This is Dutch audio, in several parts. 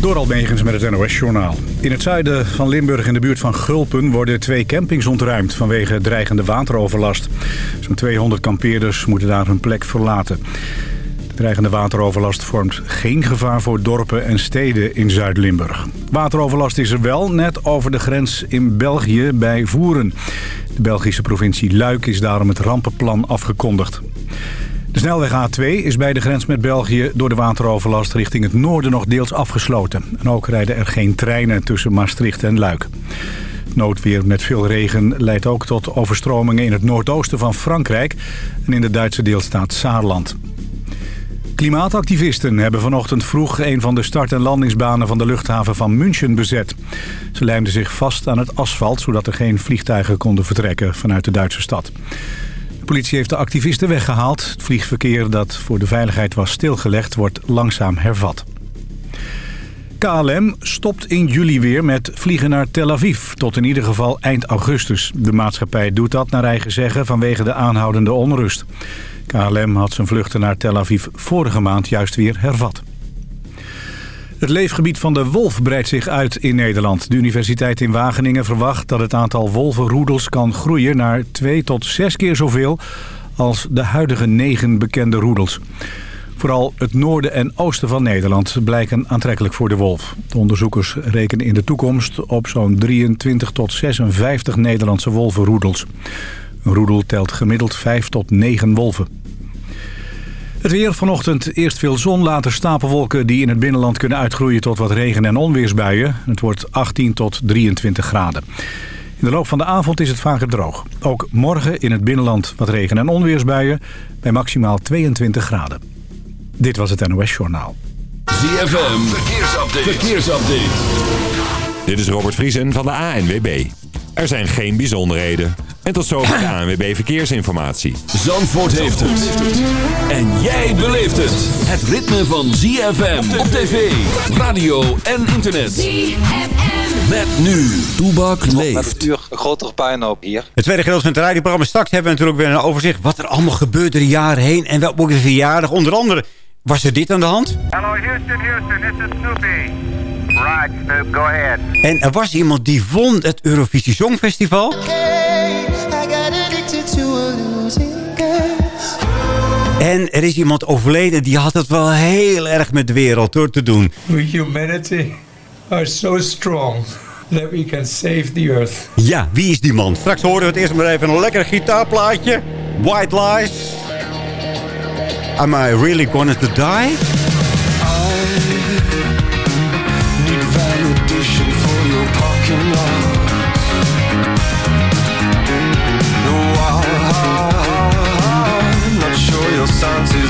Door Almegens met het NOS-journaal. In het zuiden van Limburg in de buurt van Gulpen worden twee campings ontruimd vanwege dreigende wateroverlast. Zo'n 200 kampeerders moeten daar hun plek verlaten. De dreigende wateroverlast vormt geen gevaar voor dorpen en steden in Zuid-Limburg. Wateroverlast is er wel net over de grens in België bij Voeren. De Belgische provincie Luik is daarom het rampenplan afgekondigd. De snelweg A2 is bij de grens met België door de wateroverlast richting het noorden nog deels afgesloten. En ook rijden er geen treinen tussen Maastricht en Luik. Noodweer met veel regen leidt ook tot overstromingen in het noordoosten van Frankrijk en in de Duitse deelstaat Saarland. Klimaatactivisten hebben vanochtend vroeg een van de start- en landingsbanen van de luchthaven van München bezet. Ze lijmden zich vast aan het asfalt zodat er geen vliegtuigen konden vertrekken vanuit de Duitse stad. Politie heeft de activisten weggehaald. Het vliegverkeer dat voor de veiligheid was stilgelegd wordt langzaam hervat. KLM stopt in juli weer met vliegen naar Tel Aviv, tot in ieder geval eind augustus. De maatschappij doet dat naar eigen zeggen vanwege de aanhoudende onrust. KLM had zijn vluchten naar Tel Aviv vorige maand juist weer hervat. Het leefgebied van de wolf breidt zich uit in Nederland. De Universiteit in Wageningen verwacht dat het aantal wolvenroedels kan groeien naar twee tot zes keer zoveel als de huidige negen bekende roedels. Vooral het noorden en oosten van Nederland blijken aantrekkelijk voor de wolf. De onderzoekers rekenen in de toekomst op zo'n 23 tot 56 Nederlandse wolvenroedels. Een roedel telt gemiddeld 5 tot 9 wolven. Het weer vanochtend eerst veel zon, later stapelwolken die in het binnenland kunnen uitgroeien tot wat regen- en onweersbuien. Het wordt 18 tot 23 graden. In de loop van de avond is het vaker droog. Ook morgen in het binnenland wat regen- en onweersbuien bij maximaal 22 graden. Dit was het NOS Journaal. ZFM, verkeersupdate. verkeersupdate. Dit is Robert Vriesen van de ANWB. Er zijn geen bijzonderheden. En tot zover de ANWB Verkeersinformatie. Zandvoort heeft het. En jij beleeft het. Het ritme van ZFM op tv, radio en internet. ZFM. Met nu, Toebak Met leeft. het uur een grotere puinhoop hier. Het tweede gedeelte van het radioprogramma. Straks hebben we natuurlijk weer een overzicht. Wat er allemaal gebeurt de jaren heen. En wel ook weer verjaardag. Onder andere was er dit aan de hand. Hello, Houston, Houston, this is Snoopy. Right, Snoop, go ahead. En er was iemand die won het Eurovisie Songfestival. En er is iemand overleden die had het wel heel erg met de wereld door te doen. We humanity are so strong that we can save the earth. Ja, wie is die man? Straks horen we het eerst maar even een lekker gitaarplaatje. White Lies. Am I really gonna to die? circumstances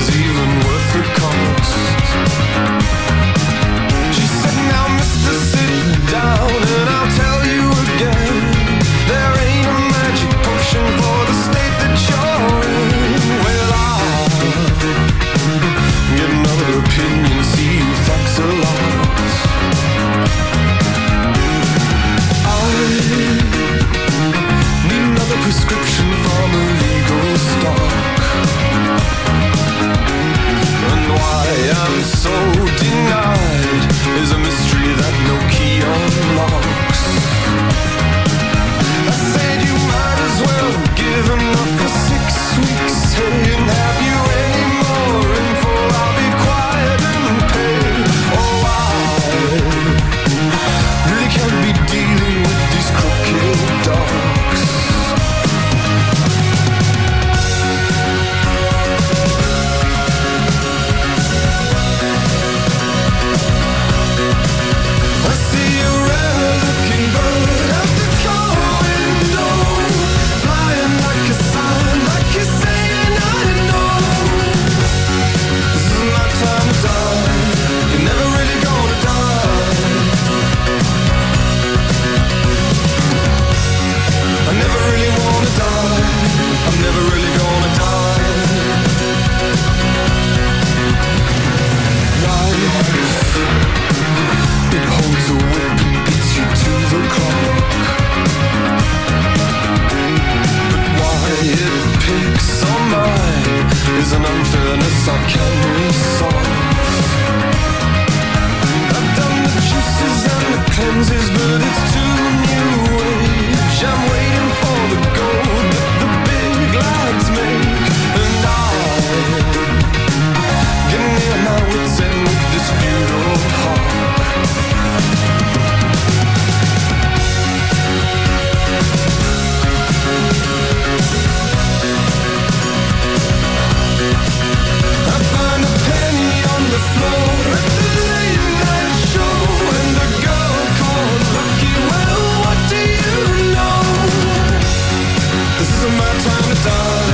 time to die.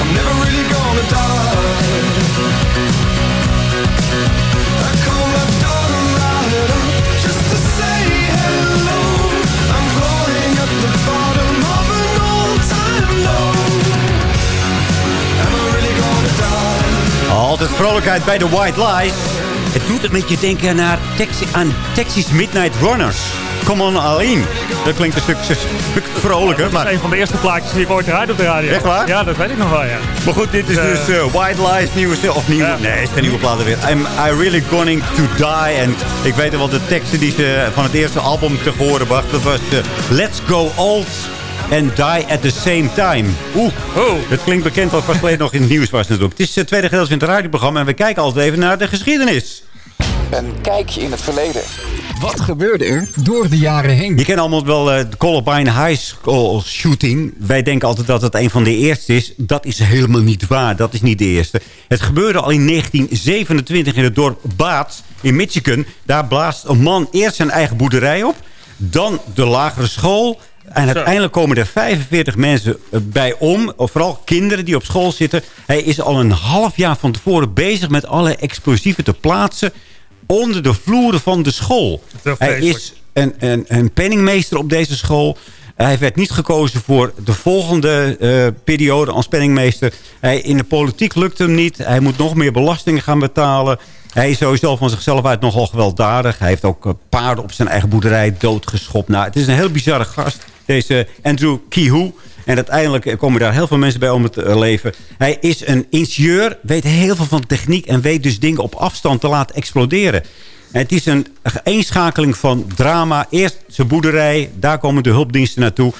I'm never really gonna die. Altijd vrolijkheid bij de White Lies. Het doet het met je denken naar taxi, aan Texas Midnight Runners. Come on, Aline. Dat klinkt een stuk, stuk vrolijker. Dat is Maar, een van de eerste plaatjes die ik ooit eruit op de radio. Echt waar? Ja, dat weet ik nog wel, ja. maar goed, dit is Eh. dus eh, White Lies nieuwe... Of nieuwe... Ja. Nee, het is geen nieuwe plaat weer. I'm I really going to die. En ik weet wel de teksten die ze van het eerste album te horen bracht. Dat was eh, Let's go old and die at the same time. Oeh, Oh. dat klinkt bekend wat pas geleden nog in het nieuws was natuurlijk. Het is het tweede gedeelte van het radioprogramma en we kijken altijd even naar de geschiedenis. Een kijkje in het verleden. Wat gebeurde er door de jaren heen? Je kent allemaal wel eh, de Columbine High School shooting. Wij denken altijd dat het een van de eerste is. Dat is helemaal niet waar. Dat is niet de eerste. Het gebeurde al in 1927 in het dorp Baat in Michigan. Daar blaast een man eerst zijn eigen boerderij op. Dan de lagere school. En uiteindelijk komen er 45 mensen eh, bij om. Of Vooral kinderen die op school zitten. Hij is al een half jaar van tevoren bezig met alle explosieven te plaatsen. Onder de vloeren van de school. Hij is een, een, een penningmeester op deze school. Hij werd niet gekozen voor de volgende eh, periode als penningmeester. Hij, in de politiek lukt hem niet. Hij moet nog meer belastingen gaan betalen. Hij is sowieso van zichzelf uit nogal gewelddadig. Hij heeft ook eh, paarden op zijn eigen boerderij doodgeschopt. Nou, het is een heel bizarre gast, deze Andrew Kihu. En uiteindelijk komen daar heel veel mensen bij om het eh, leven. Hij is een ingenieur, weet heel veel van techniek... en weet dus dingen op afstand te laten exploderen. En het is een eenschakeling van drama. Eerst zijn boerderij, daar komen de hulpdiensten naartoe.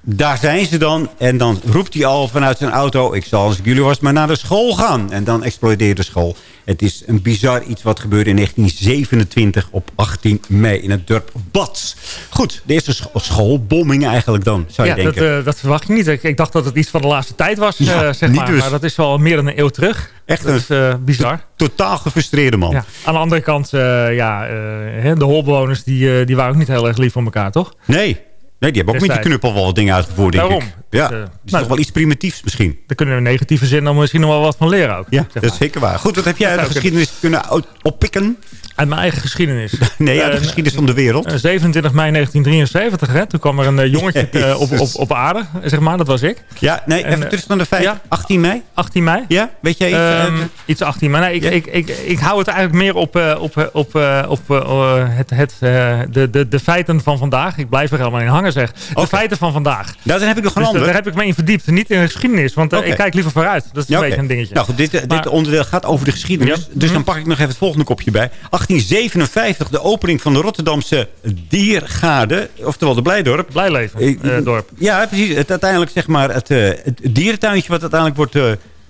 Daar zijn ze dan. En dan roept hij al vanuit zijn auto... ik zal als ik jullie was maar naar de school gaan. En dan explodeert de school. Het is een bizar iets wat gebeurde in 1927 op 18 mei in het dorp Bats. Goed, de eerste scho- schoolbombing eigenlijk dan, zou je ja, dat, denken. eh, dat verwacht je niet. Ik, ik dacht dat het iets van de laatste tijd was, Ja, eh, zeg niet maar. dus. Maar dat is al meer dan een eeuw terug. Echt dat is eh, bizar. Totaal gefrustreerde man. Ja. Aan de andere kant, ja, de holbewoners die, die waren ook niet heel erg lief voor elkaar, toch? Nee. Nee, die hebben ook met die knuppel wel wat dingen uitgevoerd, denk Daarom. ik. Ja, Dus, eh, is nou, toch wel iets primitiefs misschien. Daar kunnen we in negatieve zin dan misschien nog wel wat van leren ook. Ja, zeg dat is zeker waar. Goed, wat heb jij uit de geschiedenis kunnen oppikken? Uit mijn eigen geschiedenis. Nee, uit de Eh, geschiedenis van de wereld. eh, 27 mei 1973, hè, toen kwam er een eh, jongetje eh, op, op, op aarde, zeg maar, dat was ik. Ja, nee, en, even eh, terug naar de feit. ja. 18 mei? 18 mei. Ja, weet jij iets? Ehm, iets 18, maar nee, ik, Ja. ik, ik, ik hou het eigenlijk meer op, eh, op, eh, op, eh, op eh, het, het, eh, de, de, de feiten van vandaag. Ik blijf er helemaal in hangen zeg. De feiten van vandaag. dan heb ik nog een Dus, eh, ander. daar heb ik me in verdiept. Niet in de geschiedenis, want eh, ik kijk liever vooruit. Dat is een Ja, beetje een dingetje. Nou goed, dit, dit onderdeel gaat over de geschiedenis. Dus dan Mhm. pak ik nog even het volgende kopje bij. 1857, de opening van de Rotterdamse Diergaarde. Oftewel de Blijdorp. Blijleven, Ik- eh, dorp. Ja, precies. Het, uiteindelijk zeg maar het, eh, het dierentuintje wat uiteindelijk wordt...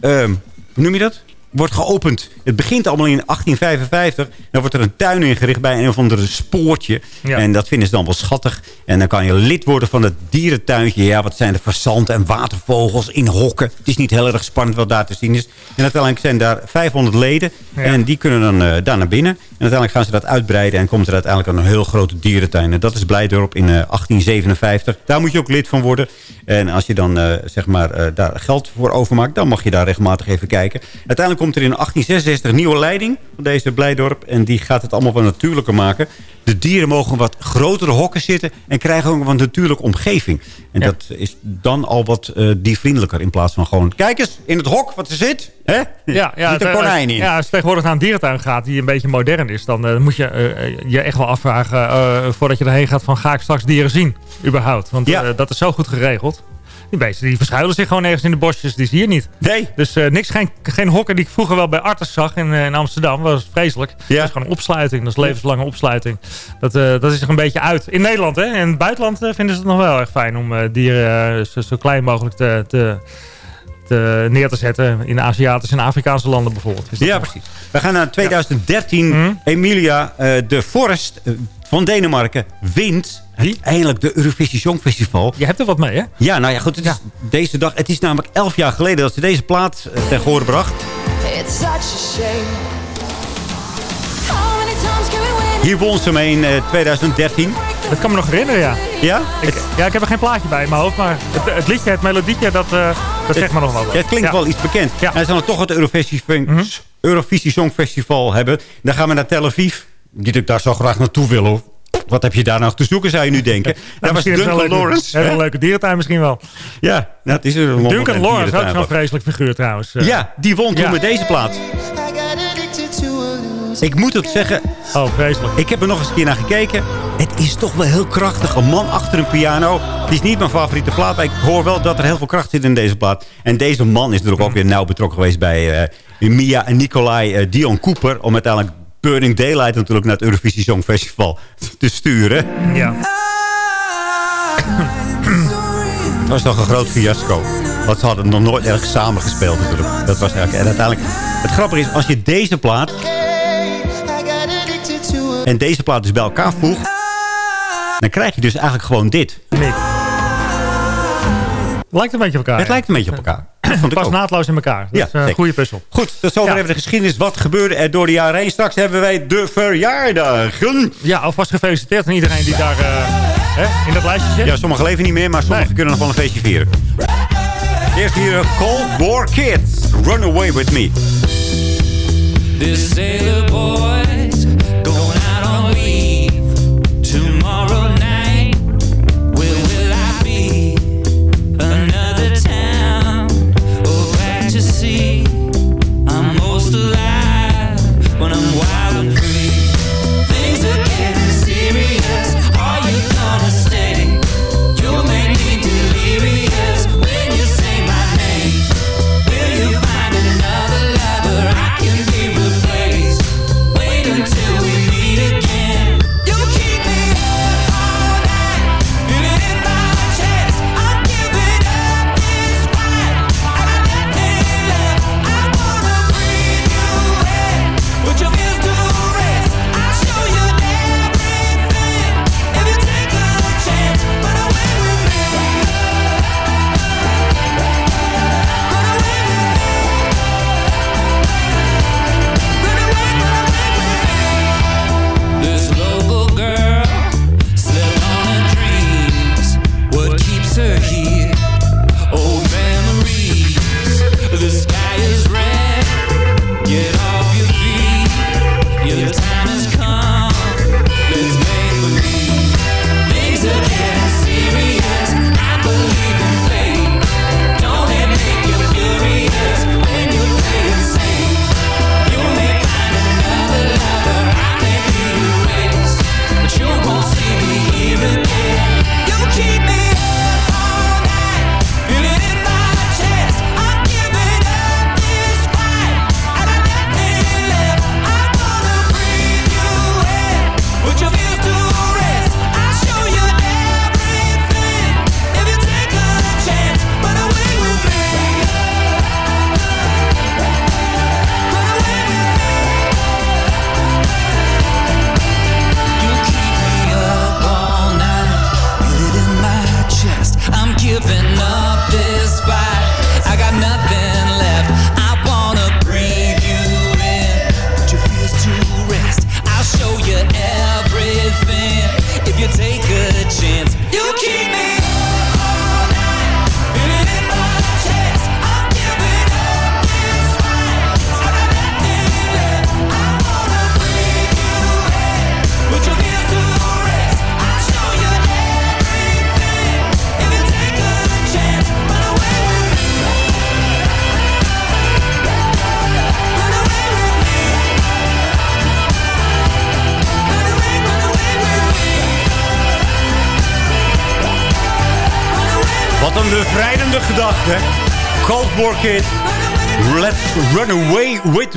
eh, ehm, hoe noem je dat? Wordt geopend. Het begint allemaal in 1855. Dan wordt er een tuin ingericht bij een of andere spoortje. Ja. En dat vinden ze dan wel schattig. En dan kan je lid worden van het dierentuintje. Ja, wat zijn de fazanten en watervogels in hokken. Het is niet heel erg spannend wat daar te zien is. En uiteindelijk zijn daar 500 leden. Ja. En die kunnen dan eh, daar naar binnen. En uiteindelijk gaan ze dat uitbreiden. En komt er uiteindelijk een heel grote dierentuin. En dat is Blijdorp in eh, 1857. Daar moet je ook lid van worden. En als je dan eh, zeg maar, eh, daar geld voor overmaakt... dan mag je daar regelmatig even kijken. Uiteindelijk komt er in 1866 een nieuwe leiding van deze Blijdorp. En die gaat het allemaal wat natuurlijker maken. De dieren mogen wat grotere hokken zitten... en krijgen ook een wat natuurlijke omgeving. En Ja. dat is dan al wat eh diervriendelijker... in plaats van gewoon... kijk eens, in het hok wat er zit. Hè? Ja, ja, een eh, konijn in. Ja, als je tegenwoordig naar een dierentuin gaat die een beetje modern is, dan eh, moet je eh, je echt wel afvragen eh, voordat je erheen gaat van ga ik straks dieren zien, überhaupt. Want Ja. eh, dat is zo goed geregeld. Die beesten die verschuilen zich gewoon ergens in de bosjes, die zie je niet. Nee. Dus eh, niks, geen, geen hokken die ik vroeger wel bij Artes zag in, eh, in Amsterdam. Dat was vreselijk. Ja. Dat is gewoon een opsluiting. Dat is levenslange opsluiting. Dat, eh, dat is er een beetje uit. In Nederland, hè. In het buitenland eh, vinden ze het nog wel erg fijn om eh, dieren eh, zo, zo klein mogelijk te, te- neer te zetten. In Aziatische en Afrikaanse landen bijvoorbeeld. Is dat Ja, precies. We gaan naar 2013. Mhm. Emilia eh, de Forest eh, van Denemarken wint uiteindelijk de Eurovisie Songfestival. Je hebt er wat mee, hè? Ja, nou ja, goed. Het is deze dag. Het is namelijk elf jaar geleden dat ze deze plaat eh, ten gehoor bracht. It's such a shame. Hier won ze mee in eh, 2013. Dat kan me nog herinneren, ja. Ja? Ik, ja, ik heb er geen plaatje bij in mijn hoofd, maar het, het liedje, het melodietje, dat, eh, dat zegt me nog wel. Ja, het klinkt Ja. wel iets bekend. Ja. En ze dan toch het Eurovisie, Eurovisie Songfestival hebben. Dan gaan we naar Tel Aviv. Niet dat ik daar zo graag naartoe wil hoor. Wat heb je daar nog te zoeken, zou je nu denken. Nou, Daar was Duncan een leuke- Lawrence. Hè? een leuke dierentuin misschien wel. Ja, nou, het is een Duncan Lawrence, ook zo'n vreselijk figuur trouwens. eh. Ja, die won toen Ja. met deze plaat. Ik moet het zeggen. Oh, vreselijk. Ik heb er nog eens een keer naar gekeken. Het is toch wel heel krachtig. Een man achter een piano. Het is niet mijn favoriete plaat. Maar ik hoor wel dat er heel veel kracht zit in deze plaat. En deze man is natuurlijk ook weer nauw betrokken geweest bij uh, Mia en Nicolai uh, Dion Cooper. Om uiteindelijk Burning Daylight natuurlijk naar het Eurovisie Songfestival te sturen. Ja. Dat was toch een groot fiasco. Want ze hadden nog nooit erg samen gespeeld natuurlijk. Dat was eigenlijk... En uiteindelijk... Het grappige is, als je deze plaat... En deze plaat dus bij elkaar voegt... Dan krijg je dus eigenlijk gewoon dit. Nee. Lijkt een beetje op elkaar. Het lijkt een beetje op elkaar. Het past naadloos in elkaar. Dat ja, is een goede puzzel. Goed, tot zover Ja. even de geschiedenis. Wat gebeurde er door de jaren heen? Straks hebben wij de verjaardagen. Ja, alvast gefeliciteerd aan iedereen die daar eh, hè, in dat lijstje zit. Ja, sommigen leven niet meer, maar sommigen Nee. kunnen nog wel een feestje vieren. Eerst hier Cold War Kids. Run Away With Me. This sailor boy's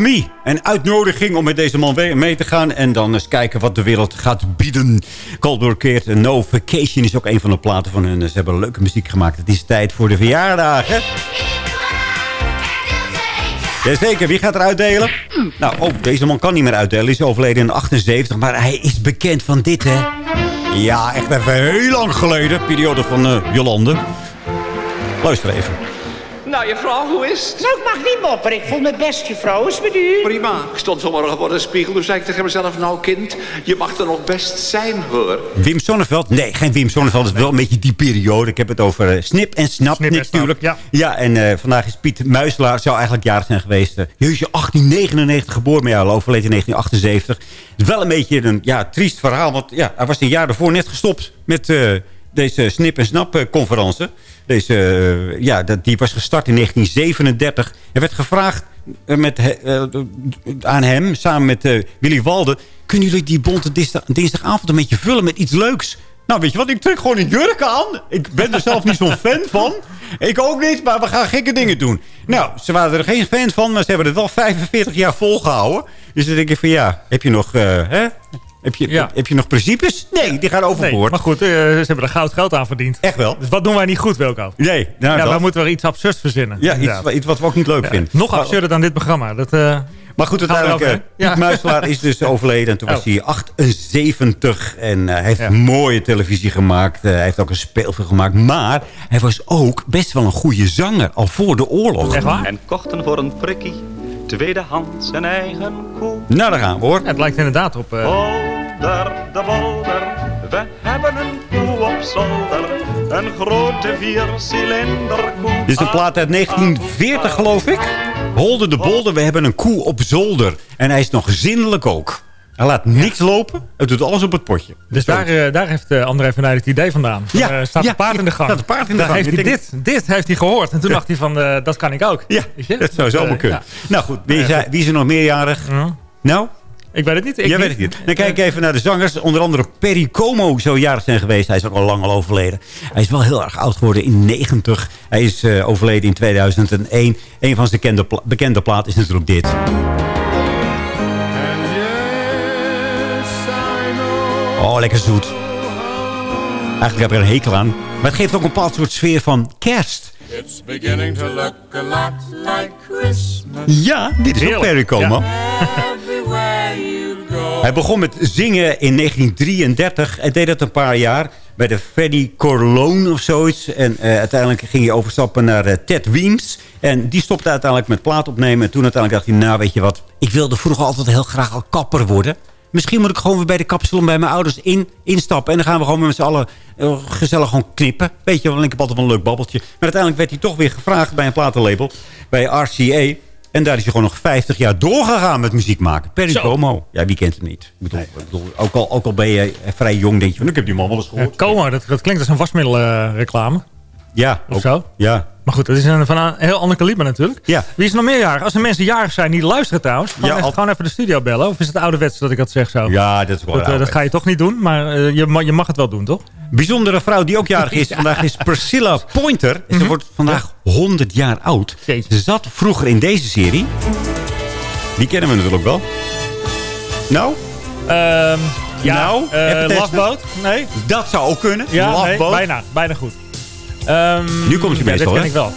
me. Een uitnodiging om met deze man mee te gaan. En dan eens kijken wat de wereld gaat bieden. Cold War Kids. en No Vacation is ook een van de platen van hun. Ze hebben leuke muziek gemaakt. Het is tijd voor de verjaardagen. Jazeker, wie gaat er uitdelen? Nou, oh, deze man kan niet meer uitdelen. Hij is overleden in 78, maar hij is bekend van dit, hè? Ja, echt even heel lang geleden. Periode van eh, Jolande. Luister even. Nou, juffrouw, hoe is het? Nou, ik mag niet mopperen. Ik voel me best, juffrouw. Is het met u? Prima. Ik stond vanmorgen voor de spiegel. Toen zei ik tegen mezelf, nou kind, je mag er nog best zijn, hoor. Wim Sonneveld? Nee, geen Wim Sonneveld. Het is wel een beetje die periode. Ik heb het over eh, Snip en Snap Snip en Snap, natuurlijk. ja. ja, en eh, vandaag is Piet Muiselaar. Zou eigenlijk jarig zijn geweest. Uh, Jeusje, 1899 geboren. Maar ja, overleden in 1978. Het is wel een beetje een ja, triest verhaal. Want ja, hij was een jaar daarvoor net gestopt met... eh, deze Snip en Snap eh, conferentie. Deze, eh, ja, die was gestart in 1937. Er werd gevraagd eh, met, eh, aan hem, samen met Willy Walden... kunnen jullie die bonte dinsdag- dinsdagavond een beetje vullen met iets leuks? Nou, weet je wat? Ik trek gewoon een jurk aan. Ik ben er zelf niet zo'n fan van. Ik ook niet, maar we gaan gekke dingen doen. Nou, ze waren er geen fan van, maar ze hebben het wel 45 jaar volgehouden. Dus dan denk ik van ja, heb je nog... hè? Heb je, Ja. heb je nog principes? Nee, die gaan Nee, overboord. maar goed, eh, ze hebben er goud geld aan verdiend. Echt wel? Dus wat doen wij niet goed, Wilco? Nee, nou, ja, moeten wel iets absurds verzinnen. ja, iets, iets wat we ook niet leuk Ja, vinden. Nog absurder dan dit programma. Dat, eh, Maar goed, we uiteindelijk, eh? Piet Ja. Muiselaar is dus overleden. En toen was Oh. hij 78. En eh, hij heeft Ja. mooie televisie gemaakt. Hij heeft ook een speelfilm gemaakt. Maar hij was ook best wel een goede zanger. Al voor de oorlog. Echt waar? En kochten voor een prikkie, tweedehands zijn eigen koe. Nou, daar gaan we hoor. Ja, het lijkt inderdaad op... eh, Bolder de bolder, we hebben een koe op zolder. Een grote viercilinder koe. Dit is een plaat uit 1940 geloof ik. Holder de Bolder, we hebben een koe op zolder. En hij is nog zinnelijk ook. Hij laat niks lopen. Hij doet alles op het potje. Dus daar, eh, daar heeft eh, André van Nijden het idee vandaan. Ja, Eh, staat ja, een paard in de gang. staat een paard in de Daar gang. Heeft hij denk- dit, dit heeft hij gehoord. En toen dacht hij van, eh, dat kan ik ook. Ja, je? dat zou Dus, zomaar eh, kunnen. ja. Nou goed, wie is, wie is er nog meerjarig? Nou? Ik weet het niet. Ik Jij niet. weet het niet. Dan kijk ik even naar de zangers. Onder andere Perry Como zou jarig zijn geweest. Hij is ook al lang al overleden. Hij is wel heel erg oud geworden in 90. Hij is eh, overleden in 2001. Een van zijn bekende, pla- bekende plaat is natuurlijk dit. Oh, lekker zoet. Eigenlijk heb ik er een hekel aan. Maar het geeft ook een bepaald soort sfeer van kerst. It's beginning to look a lot like Christmas. Ja, dit is ook Heerlijk. Perry Como. Hij begon met zingen in 1933. Hij deed dat een paar jaar bij de Freddie Corleone of zoiets. En eh, uiteindelijk ging hij overstappen naar eh, Ted Weems. En die stopte uiteindelijk met plaat opnemen. En toen uiteindelijk dacht hij, nou weet je wat... Ik wilde vroeger altijd heel graag al kapper worden. Misschien moet ik gewoon weer bij de kapsalon bij mijn ouders in, instappen. En dan gaan we gewoon met z'n allen eh, gezellig gewoon knippen. Weet je wel, ik heb altijd wel een leuk babbeltje. Maar uiteindelijk werd hij toch weer gevraagd bij een platenlabel. Bij RCA. En daar is hij gewoon nog 50 jaar doorgegaan met muziek maken. Perry. Como. Ja, wie kent hem niet? Ik bedoel, ik bedoel, ook, al, ook al ben je vrij jong, denk je van... Ik heb die man wel eens gehoord. Como, dat, dat klinkt als een wasmiddelreclame. Ja, Of ook- zo. Ja. Maar goed, dat is een, van een heel ander kaliber natuurlijk. Ja. Wie is nog meer jarig? Als er mensen jarig zijn die luisteren trouwens. Gewoon, Ja, al- gewoon even de studio bellen. Of is het ouderwets dat ik dat zeg zo? ja, dat is wel Dat, eh, dat ga je toch niet doen, maar eh, je, ma- je mag het wel doen, toch? Bijzondere vrouw die ook jarig is vandaag is Priscilla Pointer. En ze wordt vandaag 100 jaar oud. Mhm. Ze zat vroeger in deze serie. Die kennen we natuurlijk wel. Nou, Ehm, ja, Nou, Boat? Nee? dat zou ook kunnen. Ja, nee, bijna. Bijna goed. Ehm, Nu komt hij ja, meestal, dit ken hè? ik wel.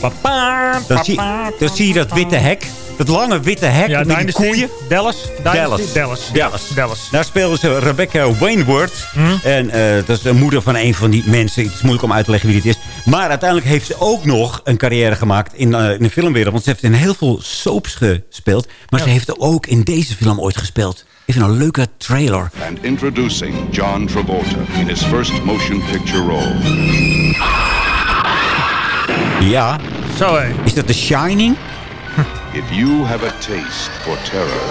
Papa, Dan zie, papa, dan zie je dat witte hek. Dat lange witte hek Ja, met die koeien. Dallas. Dallas. Dallas. Dallas. Dallas. Daar speelde ze Rebecca Wainwright. Mhm. En eh, dat is de moeder van een van die mensen. Het is moeilijk om uit te leggen wie dit is. Maar uiteindelijk heeft ze ook nog een carrière gemaakt in, eh, in de filmwereld. Want ze heeft in heel veel soaps gespeeld. Maar ze heeft ook in deze film ooit gespeeld. Even een leuke trailer. And introducing John Travolta in his first motion picture role. Ja, Zo hé. is dat The Shining? If you have a taste for terror,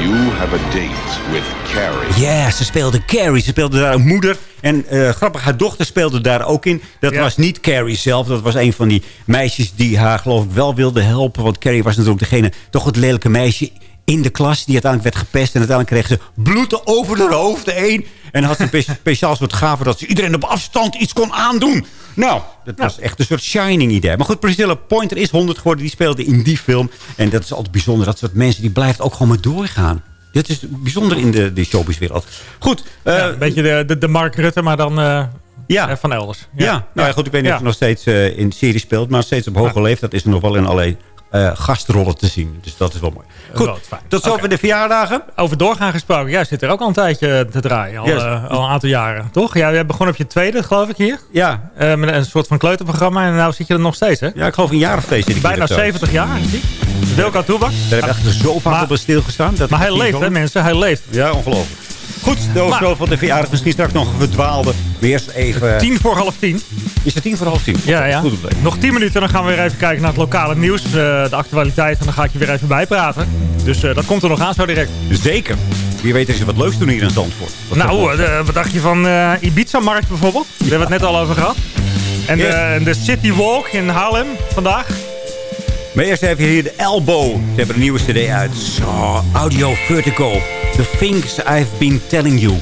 you have a date with Carrie. Ja, ze speelde Carrie. Ze speelde daar een moeder. En eh, grappig, haar dochter speelde daar ook in. Dat Ja. was niet Carrie zelf. Dat was een van die meisjes die haar geloof ik wel wilde helpen. Want Carrie was natuurlijk degene, toch het lelijke meisje in de klas. Die uiteindelijk werd gepest. En uiteindelijk kreeg ze bloed over haar hoofd heen. En had ze een spe- speciaal soort gave dat ze iedereen op afstand iets kon aandoen. Nou, dat was echt een soort shining idee. Maar goed, Priscilla Pointer is 100 geworden. Die speelde in die film. En dat is altijd bijzonder. Dat soort mensen die blijft ook gewoon maar doorgaan. Dit is bijzonder in de, de showbizwereld. Goed. eh, Ja, een beetje de, de, de Mark Rutte, maar dan eh, Ja. eh, van elders. ja. nou ja, goed. Ik weet niet Ja. of ze nog steeds eh, in serie speelt. Maar steeds op hoge leeftijd is er nog wel in allerlei eh, gastrollen te zien. Dus dat is wel mooi. Goed, Wel, fijn. tot zover de verjaardagen. Over doorgaan gesproken. Jij zit er ook al een tijdje te draaien. Al, Yes. eh, al een aantal jaren, toch? Ja, jij begon op je tweede, geloof ik, hier. Ja. Eh, met een soort van kleuterprogramma. En nu zit je er nog steeds, hè? ja, ik geloof een jaar of twee zit ik Bijna hier of zo. 70 jaar, zie ik. Wilco Toebak. Daar heb ik eigenlijk zo vaak Maar- op stilgestaan. Dat Maar hij leeft, hè, mensen? Hij leeft. Ja, ongelooflijk. Goed, de show van de verjaardag. Misschien straks nog verdwaalde. Maar eerst even... Tien voor half tien. Is het tien voor half tien? Ja, ja. Goed Nog 10 minuten, dan gaan we weer even kijken naar het lokale nieuws. eh, de actualiteit. En dan ga ik je weer even bijpraten. Dus eh, dat komt er nog aan zo direct. Zeker. Wie weet is er wat leuks doen hier in Zandvoort. Wat nou, eh, wat dacht je van Ibiza-markt bijvoorbeeld? Daar hebben we het net al over gehad. En de, en de City Walk in Haarlem vandaag. Maar eerst even hier de Elbow. Ze hebben een nieuwe cd uit. Zo, Audio Vertigo. The things I've been telling you.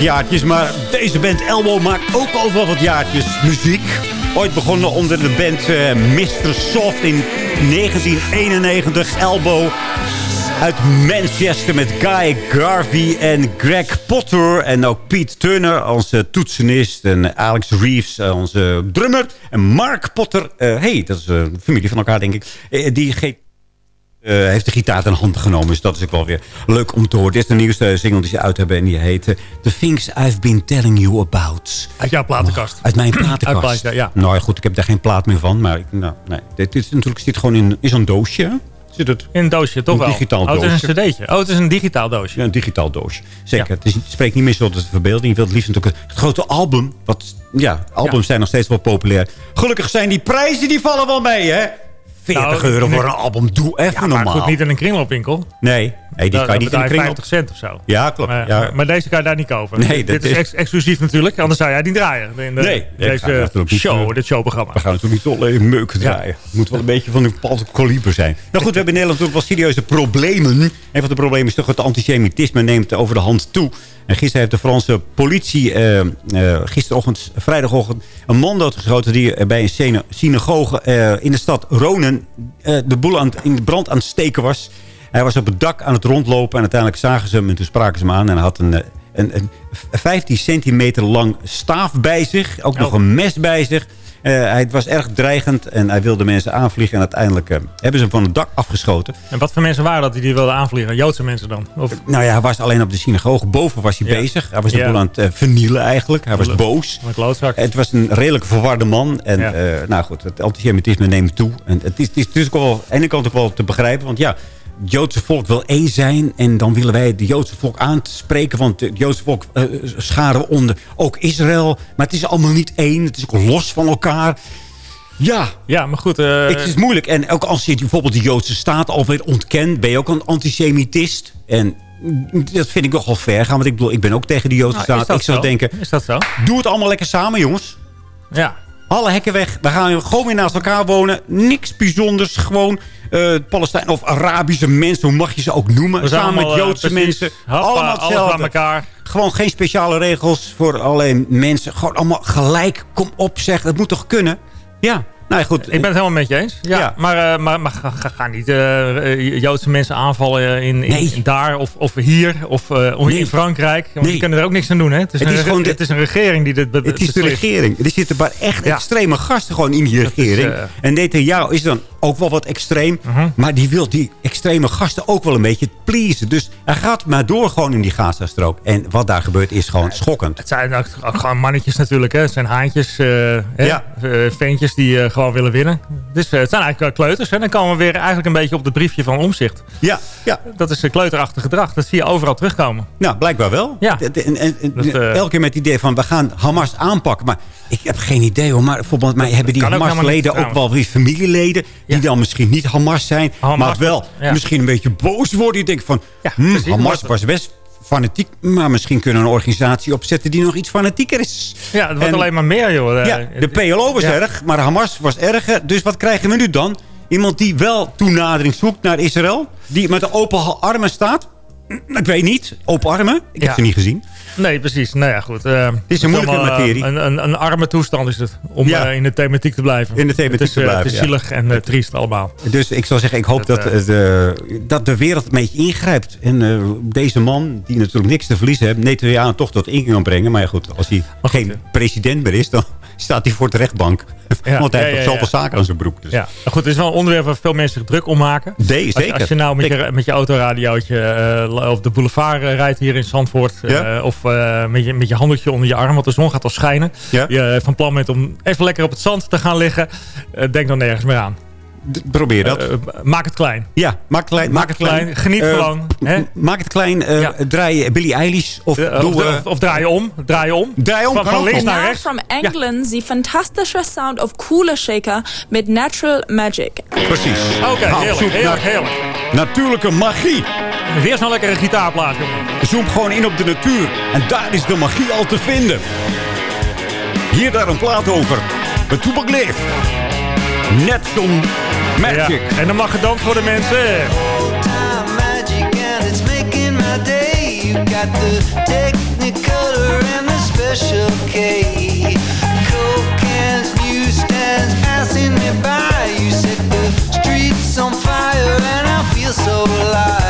Jaartjes, maar deze band Elbow maakt ook al wat jaartjes muziek. Ooit begonnen onder de band eh, Mr. Soft in 1991. Elbow uit Manchester met Guy Garvey en Greg Potter. En ook Pete Turner, onze toetsenist. En Alex Reeves, eh, onze drummer. En Mark Potter, eh hey, dat is een familie van elkaar denk ik. Die ge- eh, heeft de gitaar in handen genomen. Dus dat is ook wel weer leuk om te horen. Dit is de nieuwste single die ze uit hebben. En die heet eh, The Things I've Been Telling You About. Uit jouw platenkast. Uit mijn platenkast. Uit ja. Nou ja, goed, ik heb daar geen plaat meer van. Maar ik, nou, nee. dit, is natuurlijk zit gewoon in, in zo'n doosje. Zit het? In een doosje, toch Een wel? digitaal oh, het is doosje. een cd'tje. Oh, het is een digitaal doosje. Ja, een digitaal doosje. Zeker. Het, is, het spreekt niet meer zo tot de verbeelding. Je wilt liefst natuurlijk het grote album. Wat, ja, albums zijn nog steeds wel populair. Gelukkig zijn die prijzen, die vallen wel mee, hè? 40 Nou, euro voor een- een album. Doe even Ja, maar normaal. goed, niet in een kringloopwinkel. Nee, nee die kan je niet in de betaal je kring 50 cent of zo. Ja, klopt. Maar, ja. maar deze kan je daar niet kopen. Nee, dit is, is- ex- exclusief natuurlijk. Anders zou jij niet draaien. In de, Nee, deze show, eh, dit showprogramma. We gaan natuurlijk niet alleen meuken Ja. draaien. Het moet wel een beetje van een bepaald kaliber zijn. Nou goed, we hebben in Nederland natuurlijk wel serieuze problemen. Een van de problemen is toch het antisemitisme neemt over de hand toe. En gisteren heeft de Franse politie, eh, gisterochtend, vrijdagochtend, een man doodgeschoten die bij een syna- synagoge in de stad Ronen eh, de boel aan, in de brand aan het steken was. Hij was op het dak aan het rondlopen en uiteindelijk zagen ze hem en toen spraken ze hem aan. En hij had een, eh, een, een 15 centimeter lang staaf bij zich, ook nog een mes bij zich. Eh, hij was erg dreigend en hij wilde mensen aanvliegen. En uiteindelijk eh, hebben ze hem van het dak afgeschoten. En wat voor mensen waren dat die die wilden aanvliegen? Joodse mensen dan? Of, Nou ja, hij was alleen op de synagoge. Boven was hij Ja. bezig. Hij was de Ja. boel aan het eh, vernielen eigenlijk. Hij was boos. Het was een redelijk verwarde man. En Ja. eh, nou goed, het antisemitisme neemt toe. En het is, het is dus ook wel aan de ene kant ook wel te begrijpen. Want ja, Joodse volk wil één zijn. En dan willen wij het Joodse volk aanspreken. Want het Joodse volk eh, scharen onder ook Israël. Maar het is allemaal niet één. Het is ook los van elkaar. Ja. Ja, maar goed. eh, het is moeilijk. En ook als je bijvoorbeeld de Joodse staat alweer ontkent... ben je ook een antisemitist. En dat vind ik nogal ver gaan. Want ik bedoel, ik ben ook tegen de Joodse nou, staat. Ik zou zo? denken, Is dat zo? doe het allemaal lekker samen, jongens. Ja. Alle hekken weg. We gaan gewoon weer naast elkaar wonen. Niks bijzonders. Gewoon eh Palestijn of Arabische mensen. Hoe mag je ze ook noemen? Samen allemaal, met eh, Joodse precies. mensen. Hoppa, allemaal hetzelfde. elkaar. Gewoon geen speciale regels voor alleen mensen. Gewoon allemaal gelijk. Kom op zeg. Dat moet toch kunnen? Ja. Nou goed. Ik ben het helemaal met je eens. Ja, Ja. Maar, eh, maar, maar ga, ga- niet eh, eh, Joodse mensen aanvallen in, in, Nee. in daar of, of hier of, Nee. in Frankrijk. Want die kunnen er ook niks aan doen. Hè? Het, is Het een, is gewoon de- het is een regering die dit be- Het is de regering. Er zitten maar echt Ja. extreme gasten gewoon in die regering. eh, En Netanyahu is dan ook wel wat extreem. Mhm. Maar die wil die extreme gasten ook wel een beetje pleasen. Dus hij gaat maar door gewoon in die Gazastrook. En wat daar gebeurt is gewoon schokkend. Het zijn ook, ook gewoon mannetjes natuurlijk. Hè? Het zijn haantjes, hè? Ja. Eh, ventjes die gewoon willen winnen. Dus eh, het zijn eigenlijk wel kleuters. En dan komen we weer eigenlijk een beetje op het briefje van omzicht. Ja, ja. Dat is een kleuterachtig gedrag. Dat zie je overal terugkomen. Nou, blijkbaar wel. Ja. En, en- en- Dat, eh, elke keer met het idee van we gaan Hamas aanpakken. Maar ik heb geen idee hoor. Maar volgens mij hebben die ook Hamas-leden ook wel weer familieleden. Die dan misschien niet Hamas zijn. Hamas, maar wel ja. misschien een beetje boos worden. Die denken van Ja, hmm. Hamas was best fanatiek. Maar misschien kunnen we een organisatie opzetten die nog iets fanatieker is. Ja, het wordt En- alleen maar meer, joh. Eh, Ja, de PLO was ja. erg, maar Hamas was erger. Dus wat krijgen we nu dan? Iemand die wel toenadering zoekt naar Israël. Die met de open armen staat. Ik weet niet. Open armen? Ik Ja. heb ze niet gezien. Nee, precies. Nou ja, goed. eh, het is een moeilijke allemaal, eh, materie. Een, een, een arme toestand is het. Om Ja. eh, in de thematiek te blijven. In de thematiek is, te blijven, Het is ja. zielig en triest allemaal. Dus ik zou zeggen, ik hoop dat, Dat, dat, dat de wereld een beetje ingrijpt. En deze man, die natuurlijk niks te verliezen heeft... Netanyahu toch tot in kan brengen. Maar ja, goed, als hij goed, geen president meer is... dan staat hij voor de rechtbank. Ja, Want hij heeft ja, zoveel zaken aan zijn broek. Dus. Ja, maar goed, het is wel een onderwerp waar veel mensen zich druk om maken. Nee, Als, zeker. als je nou met je, met je autoradiootje eh, op de boulevard eh, rijdt hier in Zandvoort... eh, Ja. of eh, met, je, met je handeltje onder je arm, want de zon gaat al schijnen... Ja. je van plan bent om even lekker op het zand te gaan liggen... denk dan nergens meer aan. D- Probeer dat. Maak het klein. ja, maak het klein. maak het klein. Geniet Eh, gewoon, hè? Maak het klein. eh, Ja. Draai Billie Eilish. Of, doe, of, of, of draai je om. Draai je om. Draai om, Van, van links naar rechts. from England, the fantastische sound of Coole Shaker mit Natural Magic. precies. Oké, op heerlijk, heerlijk. natuurlijke magie. Weer zo'n lekkere gitaarplaat, jongen. Zoom gewoon in op de natuur. En daar is de magie al te vinden. Hier daar een plaat over. Met Toepak Leef. Net zo'n magic. Ja. En dan mag gedanst worden, mensen. time magic and it's making my day. You got the Technicolor and the Special K. Coke cans, newsstands passing me by. You set the streets on fire and I feel so alive.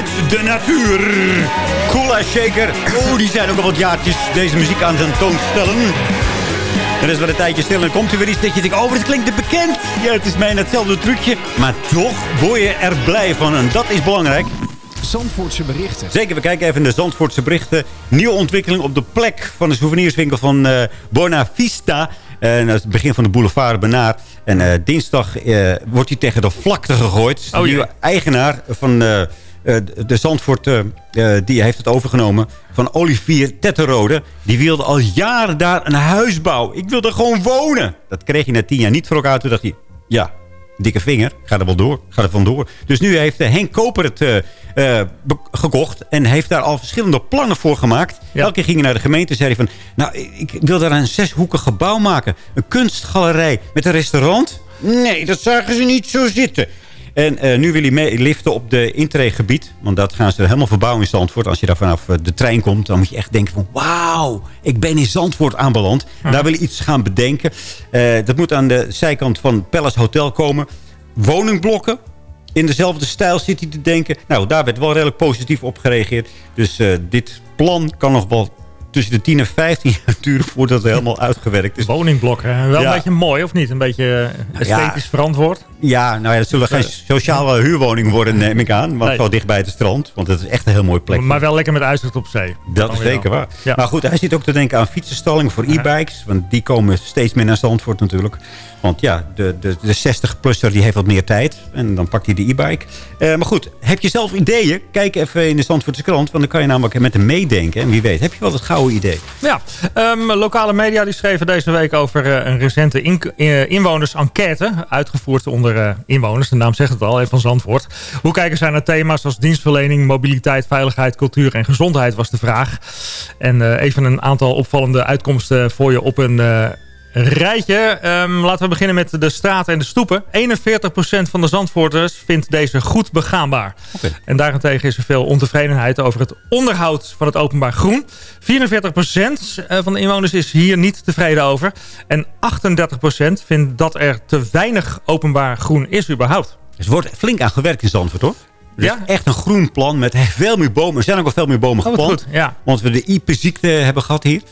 Uit de natuur. Kula Shaker. Oh, die zijn ook al wat jaartjes deze muziek aan zijn toon stellen. Er is wel een tijdje stil en dan komt er weer iets dat je denkt... oh, dit klinkt te bekend. Ja, het is mij hetzelfde trucje. Maar toch word je er blij van en dat is belangrijk. Zandvoortse berichten. Zeker, we kijken even naar de Zandvoortse berichten. Nieuwe ontwikkeling op de plek van de souvenirswinkel van eh Bonavista. En dat is het begin van de boulevard Benaar. En eh, dinsdag eh, wordt hij tegen de vlakte gegooid. De Oh, nieuwe eigenaar van eh, eh, de Zandvoort, eh, eh, die heeft het overgenomen. Van Olivier Tetterode. Die wilde al jaren daar een huis bouwen. Ik wilde gewoon wonen. Dat kreeg hij na tien jaar niet voor elkaar. Toen dacht hij, ja, dikke vinger. Ga er wel door. Ga er vandoor. Dus nu heeft eh, Henk Koper het eh, eh, gekocht. En heeft daar al verschillende plannen voor gemaakt. Elke keer ging hij naar de gemeente en zei hij van... Nou, ik wil daar een zeshoekig gebouw maken. Een kunstgalerij met een restaurant. Nee, dat zagen ze niet zo zitten. En eh, nu wil hij mee liften op de intreegebied. Want dat gaan ze helemaal verbouwen in Zandvoort. Als je daar vanaf eh, de trein komt, dan moet je echt denken van... Wauw, ik ben in Zandvoort aanbeland. Daar wil hij iets gaan bedenken. Eh, dat moet aan de zijkant van Palace Hotel komen. Woningblokken. In dezelfde stijl zit hij te denken. Nou, daar werd wel redelijk positief op gereageerd. Dus dit plan kan nog wel tussen de 10 en 15 jaar duren voordat het helemaal uitgewerkt is. Woningblokken. Wel Ja. een beetje mooi, of niet? Een beetje ja. esthetisch verantwoord. Ja, nou ja, het zullen geen sociale huurwoningen worden, neem ik aan. Want Nee. wel dicht bij het strand. Want het is echt een heel mooi plek. Maar wel lekker met uitzicht op zee. Dat is zeker waar. Ja. Maar goed, hij zit ook te denken aan fietsenstallingen voor e-bikes. Want die komen steeds meer naar Zandvoort natuurlijk. Want ja, de, de, de 60-plusser die heeft wat meer tijd. En dan pakt hij de e-bike. Eh, maar goed, heb je zelf ideeën? Kijk even in de Zandvoortse krant. Want dan kan je namelijk met hem meedenken. En wie weet, heb je wel het gouden idee. Ja, ehm, lokale media die schreven deze week over eh, een recente in, eh, inwonersenquête. Uitgevoerd onder eh, inwoners, de naam zegt het al, even van Zandvoort. Hoe kijken zij naar thema's als dienstverlening, mobiliteit, veiligheid, cultuur en gezondheid was de vraag. En eh, even een aantal opvallende uitkomsten voor je op een... eh, rijtje. Ehm, laten we beginnen met de straten en de stoepen. 41% van de Zandvoorters vindt deze goed begaanbaar. En daarentegen is er veel ontevredenheid over het onderhoud van het openbaar groen. 44% van de inwoners is hier niet tevreden over. En 38% vindt dat er te weinig openbaar groen is überhaupt. Dus er wordt flink aan gewerkt in Zandvoort, hoor. Er Ja? echt een groen plan met veel meer bomen. Er zijn ook al veel meer bomen Oh, geplant. goed, ja. Want we de Ipe-ziekte hebben gehad hier.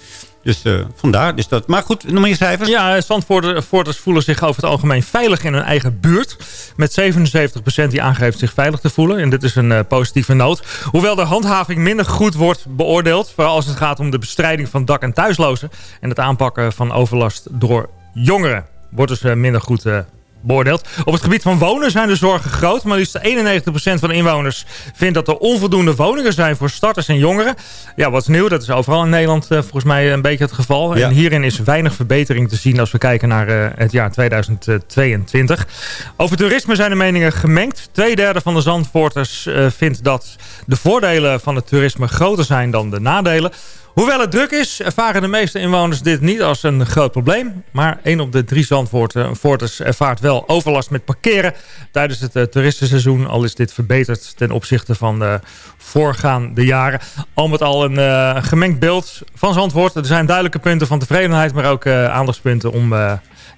Dus eh, vandaar. Dus dat, maar goed, nog meer cijfers? Ja, Zandvoorters voelen zich over het algemeen veilig in hun eigen buurt. Met 77% die aangeeft zich veilig te voelen. En dit is een eh, positieve noot. Hoewel de handhaving minder goed wordt beoordeeld. Vooral als het gaat om de bestrijding van dak- en thuislozen. En het aanpakken van overlast door jongeren. Wordt dus eh, minder goed beoordeeld. Op het gebied van wonen zijn de zorgen groot. Maar liefst 91% van de inwoners vindt dat er onvoldoende woningen zijn voor starters en jongeren. Ja, wat is nieuw? Dat is overal in Nederland eh, volgens mij een beetje het geval. Ja. En hierin is weinig verbetering te zien als we kijken naar eh, het jaar 2022. Over toerisme zijn de meningen gemengd. Tweederde van de Zandvoorters eh, vindt dat de voordelen van het toerisme groter zijn dan de nadelen. Hoewel het druk is, ervaren de meeste inwoners dit niet als een groot probleem. Maar één op de drie Zandvoorters ervaart wel overlast met parkeren tijdens het eh, toeristenseizoen. Al is dit verbeterd ten opzichte van de voorgaande jaren. Al met al een eh, gemengd beeld van Zandvoort. Er zijn duidelijke punten van tevredenheid, maar ook eh, aandachtspunten om,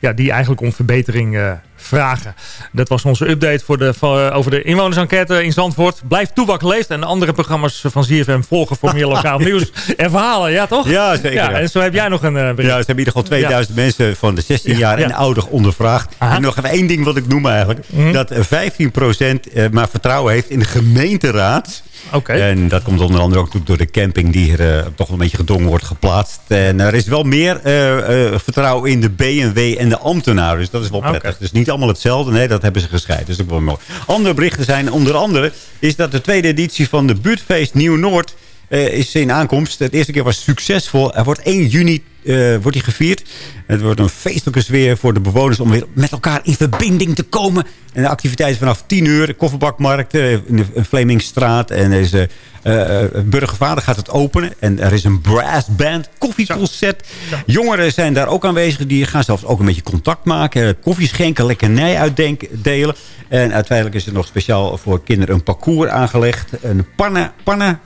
ja, die eigenlijk om verbetering eh, vragen. Dat was onze update voor de, voor, over de inwonersenquête in Zandvoort. Blijf Toebak leeft en de andere programma's van ZFM volgen voor meer lokaal nieuws en verhalen. Ja, toch? Ja, zeker. Ja, en zo heb jij nog een eh, bericht. Ja, ze hebben in ieder geval 2000 mensen van de 16 jaar en ouder ondervraagd. En nog even één ding wat ik noem eigenlijk. Mhm. Dat eh, 15% eh, maar vertrouwen heeft in de gemeenteraad. En dat komt onder andere ook door de camping die hier eh, toch wel een beetje gedwongen wordt geplaatst. En er is wel meer eh, eh, vertrouwen in de BNW en de ambtenaren. Dus dat is wel prettig. Oké. Dus niet allemaal hetzelfde. Nee, dat hebben ze gescheiden. Dus dat is ook wel mooi. Andere berichten zijn onder andere... is dat de tweede editie van de buurtfeest Nieuw-Noord... is in aankomst. Het eerste keer was succesvol. Er wordt 1 juni eh, wordt die gevierd. Het wordt een feestelijke sfeer voor de bewoners om weer met elkaar in verbinding te komen. En de activiteiten vanaf 10 uur. De kofferbakmarkt eh, in de Vlemingstraat. En deze uh, Burgervader gaat het openen. En er is een brass band, koffieconcert. Jongeren zijn daar ook aanwezig. Die gaan zelfs ook een beetje contact maken. Koffie schenken, lekkernij uitdelen. En uiteindelijk is er nog speciaal voor kinderen een parcours aangelegd. Een panna, panna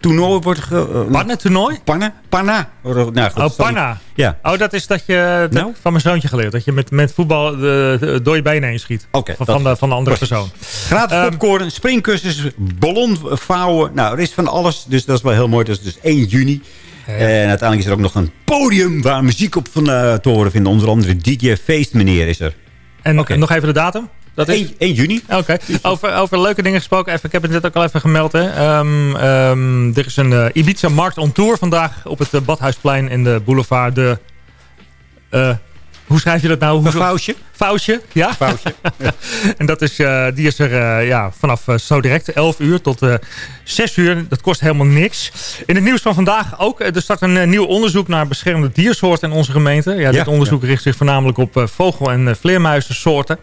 toernooi wordt... Ge, uh, Panna toernooi? Panna? Panna. Nou, goed, oh, panna. Ja. Oh, dat is dat je... Dat Nou? van mijn zoontje geleerd. Dat je met, met voetbal de, de, door je benen heen schiet. Oké, van, van, de, van de andere precies. persoon. Gratis Ehm, popcorn, springkussens, ballon vouwen. Nou, er is van alles. Dus dat is wel heel mooi. Dat is dus 1 juni. En uiteindelijk is er ook nog een podium waar muziek op van eh, te horen vinden. Onder andere DJ Feest meneer is er. En nog even de datum? Dat is 1, 1 juni. Oké, over, over leuke dingen gesproken. Even, ik heb het net ook al even gemeld. Hè. Ehm, ehm, er is een eh, Ibiza Markt on Tour vandaag op het eh, Badhuisplein in de boulevard de... hoe schrijf je dat nou? Hoe, Foutje. Foutje, ja. Foutje. en dat is, eh, die is er eh, ja, vanaf eh, zo direct 11 uur tot eh 6 uur. Dat kost helemaal niks. In het nieuws van vandaag ook. Er start een nieuw onderzoek naar beschermde diersoorten in onze gemeente. Ja, dit Ja, onderzoek richt zich voornamelijk op vogel- en uh, vleermuizensoorten.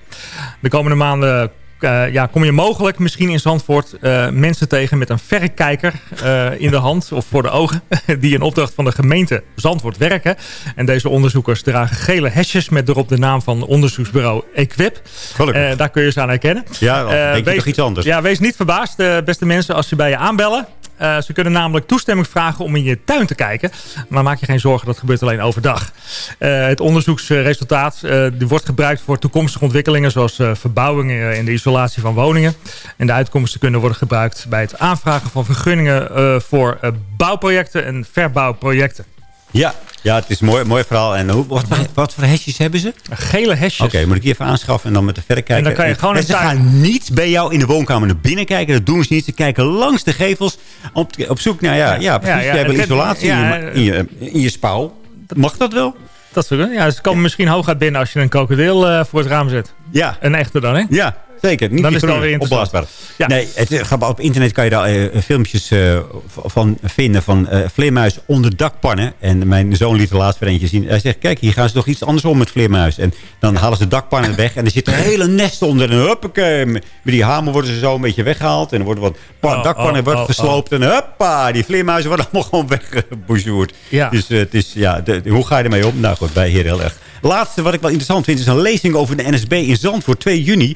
De komende maanden ja, kom je mogelijk misschien in Zandvoort eh, mensen tegen met een verrekijker eh, in de hand of voor de ogen. Die in opdracht van de gemeente Zandvoort werken. En deze onderzoekers dragen gele hesjes met erop de naam van onderzoeksbureau Equip. Gelukkig. Eh, daar kun je ze aan herkennen. Ja, dan Eh, denk je toch iets anders. Ja, wees niet verbaasd, eh, beste mensen, als ze bij je aanbellen. Eh, ze kunnen namelijk toestemming vragen om in je tuin te kijken. Maar maak je geen zorgen, dat gebeurt alleen overdag. Eh, het onderzoeksresultaat eh, wordt gebruikt voor toekomstige ontwikkelingen... zoals eh, verbouwingen en de isolatie van woningen. En de uitkomsten kunnen worden gebruikt bij het aanvragen van vergunningen... eh, voor eh, bouwprojecten en verbouwprojecten. Ja, ja het is een mooi, mooi verhaal. En hoe, wat, voor- wat voor hesjes hebben ze? Gele hesjes. Oké, moet ik die even aanschaffen en dan met de verrekijker. En dan kan je gewoon en ze gaan niet bij jou in de woonkamer naar binnen kijken. Dat doen ze niet. Ze kijken langs de gevels op, op zoek naar, ja, ja, precies. Ja, ja, je hebt isolatie ja, in, je, in, je, in je spouw. Mag dat wel? Dat soort. Ja, ze komen misschien hooguit binnen als je een krokodil eh, voor het raam zet. Ja. Een echte dan, hè? Ja, zeker. Niet Dan is het groene, alweer interessant. opblaasbaar. Ja. Nee, het, eh, op internet kan je daar eh, filmpjes eh, van vinden van eh vleermuizen onder dakpannen. En mijn zoon liet er laatst weer eentje zien. Hij zegt, kijk, hier gaan ze toch iets anders om met vleermuizen. En dan halen ze de dakpannen weg en er zitten hele nesten onder. En huppakee, met die hamer worden ze zo een beetje weggehaald. En er worden wat Oh, dakpannen oh, wordt oh, gesloopt. En huppa, die vleermuizen worden allemaal gewoon weggeboujourd. Ja. Dus het is, ja, de- hoe ga je ermee om? Nou goed, wij hier heel erg. Laatste wat ik wel interessant vind is een lezing over de NSB in Zandvoort 2 juni.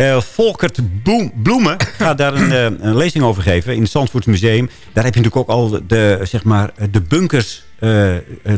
Eh, Volkert Bloemen gaat daar een, eh, een lezing over geven in het Zandvoort Museum. Daar heb je natuurlijk ook al de, zeg maar, de bunkers eh,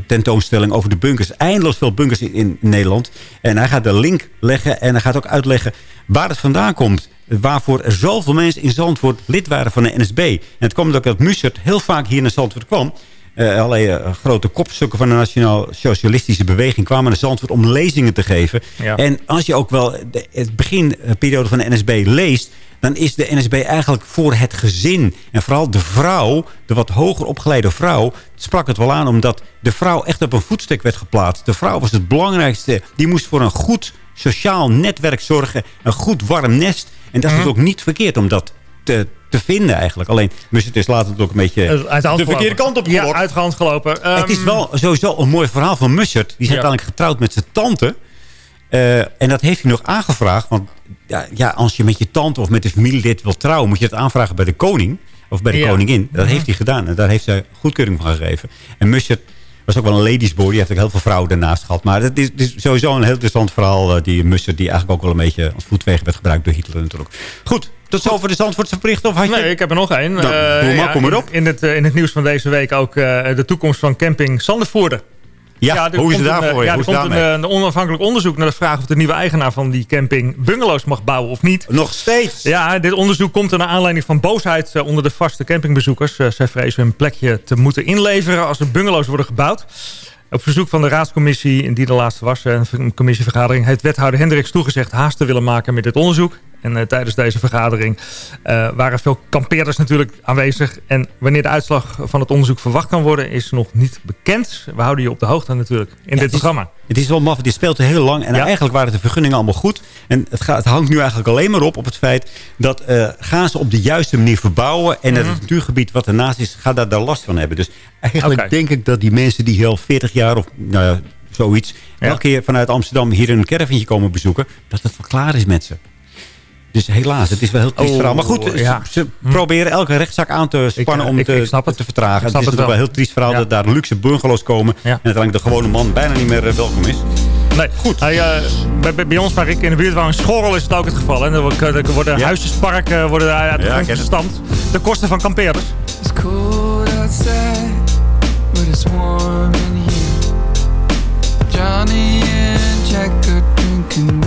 tentoonstelling over de bunkers. Eindeloos veel bunkers in, in Nederland. En hij gaat de link leggen en hij gaat ook uitleggen waar het vandaan komt. Waarvoor er zoveel mensen in Zandvoort lid waren van de NSB. En het komt ook dat Mussert heel vaak hier naar Zandvoort kwam. Eh, allerlei eh, grote kopstukken van de Nationaal Socialistische Beweging kwamen naar Zandvoort om lezingen te geven. Ja. En als je ook wel de, het beginperiode van de NSB leest... dan is de NSB eigenlijk voor het gezin. En vooral de vrouw, de wat hoger opgeleide vrouw... sprak het wel aan omdat de vrouw echt op een voetstuk werd geplaatst. De vrouw was het belangrijkste. Die moest voor een goed sociaal netwerk zorgen. Een goed warm nest. En dat is Mhm. ook niet verkeerd om dat te, te vinden eigenlijk. Alleen, dus het is later ook een beetje Eh, Uit de, de gelopen. verkeerde kant op Ja, gelokt. uit de hand gelopen. Het is Ehm, wel sowieso een mooi verhaal van Mussert. Die is Ja. uiteindelijk getrouwd met zijn tante. Eh, en dat heeft hij nog aangevraagd. Want ja, ja, als je met je tante of met een familielid wil trouwen... moet je dat aanvragen bij de koning. Of bij de Ja. koningin. Dat Mhm. heeft hij gedaan. En daar heeft zij goedkeuring van gegeven. En Mussert was ook wel een ladies boy. Die heeft ook heel veel vrouwen daarnaast gehad. Maar het is, het is sowieso een heel interessant verhaal. eh, die Mussert die eigenlijk ook wel een beetje als voetwegen werd gebruikt door Hitler natuurlijk. Goed, tot zover de Zandvoortse bericht. Of had je... Nee, ik heb er nog één. Nou, Eh, kom maar in- op. In, het, eh, in het nieuws van deze week ook eh, de toekomst van camping Zandervoerde. Ja, hoe is het daarvoor? Ja, er komt een, een onafhankelijk onderzoek naar de vraag of de nieuwe eigenaar van die camping bungalows mag bouwen of niet. Nog steeds? Ja, dit onderzoek komt er naar aanleiding van boosheid onder de vaste campingbezoekers. Zij vrezen hun plekje te moeten inleveren als er bungalows worden gebouwd. Op verzoek van de raadscommissie, die de laatste was, een commissievergadering, heeft wethouder Hendricks toegezegd haast te willen maken met dit onderzoek. En eh, tijdens deze vergadering eh, waren veel kampeerders natuurlijk aanwezig. En wanneer de uitslag van het onderzoek verwacht kan worden, is nog niet bekend. We houden je op de hoogte natuurlijk in dit programma. Het is wel maf, dit speelt heel lang. En eigenlijk waren de vergunningen allemaal goed. En het, gaat, het hangt nu eigenlijk alleen maar op op het feit... dat eh, gaan ze op de juiste manier verbouwen... en Mhm. het natuurgebied wat ernaast is, gaat daar, daar last van hebben. Dus eigenlijk denk ik dat die mensen die heel 40 jaar of nou ja, zoiets... elke keer vanuit Amsterdam hier in een caravantje komen bezoeken... dat het wel klaar is met ze. Dus helaas, het is wel heel triest Oh, verhaal. Maar goed, ze- ja. ze, proberen elke rechtszaak aan te spannen eh, om ik- te, ik snap het. te vertragen. Ik Het is het natuurlijk wel een heel triest verhaal Ja. dat daar luxe bungalows komen... en uiteindelijk de gewone man bijna niet meer eh, welkom is. Nee, goed. Hij, eh, bij, ons waar ik in de buurt woon, in Schorrel is het ook het geval. En er worden- worden huisjesparken worden uit de Ja, gestampt. De kosten van kampeerders. It's cold outside, but it's warm in here. Johnny and Jack are drinking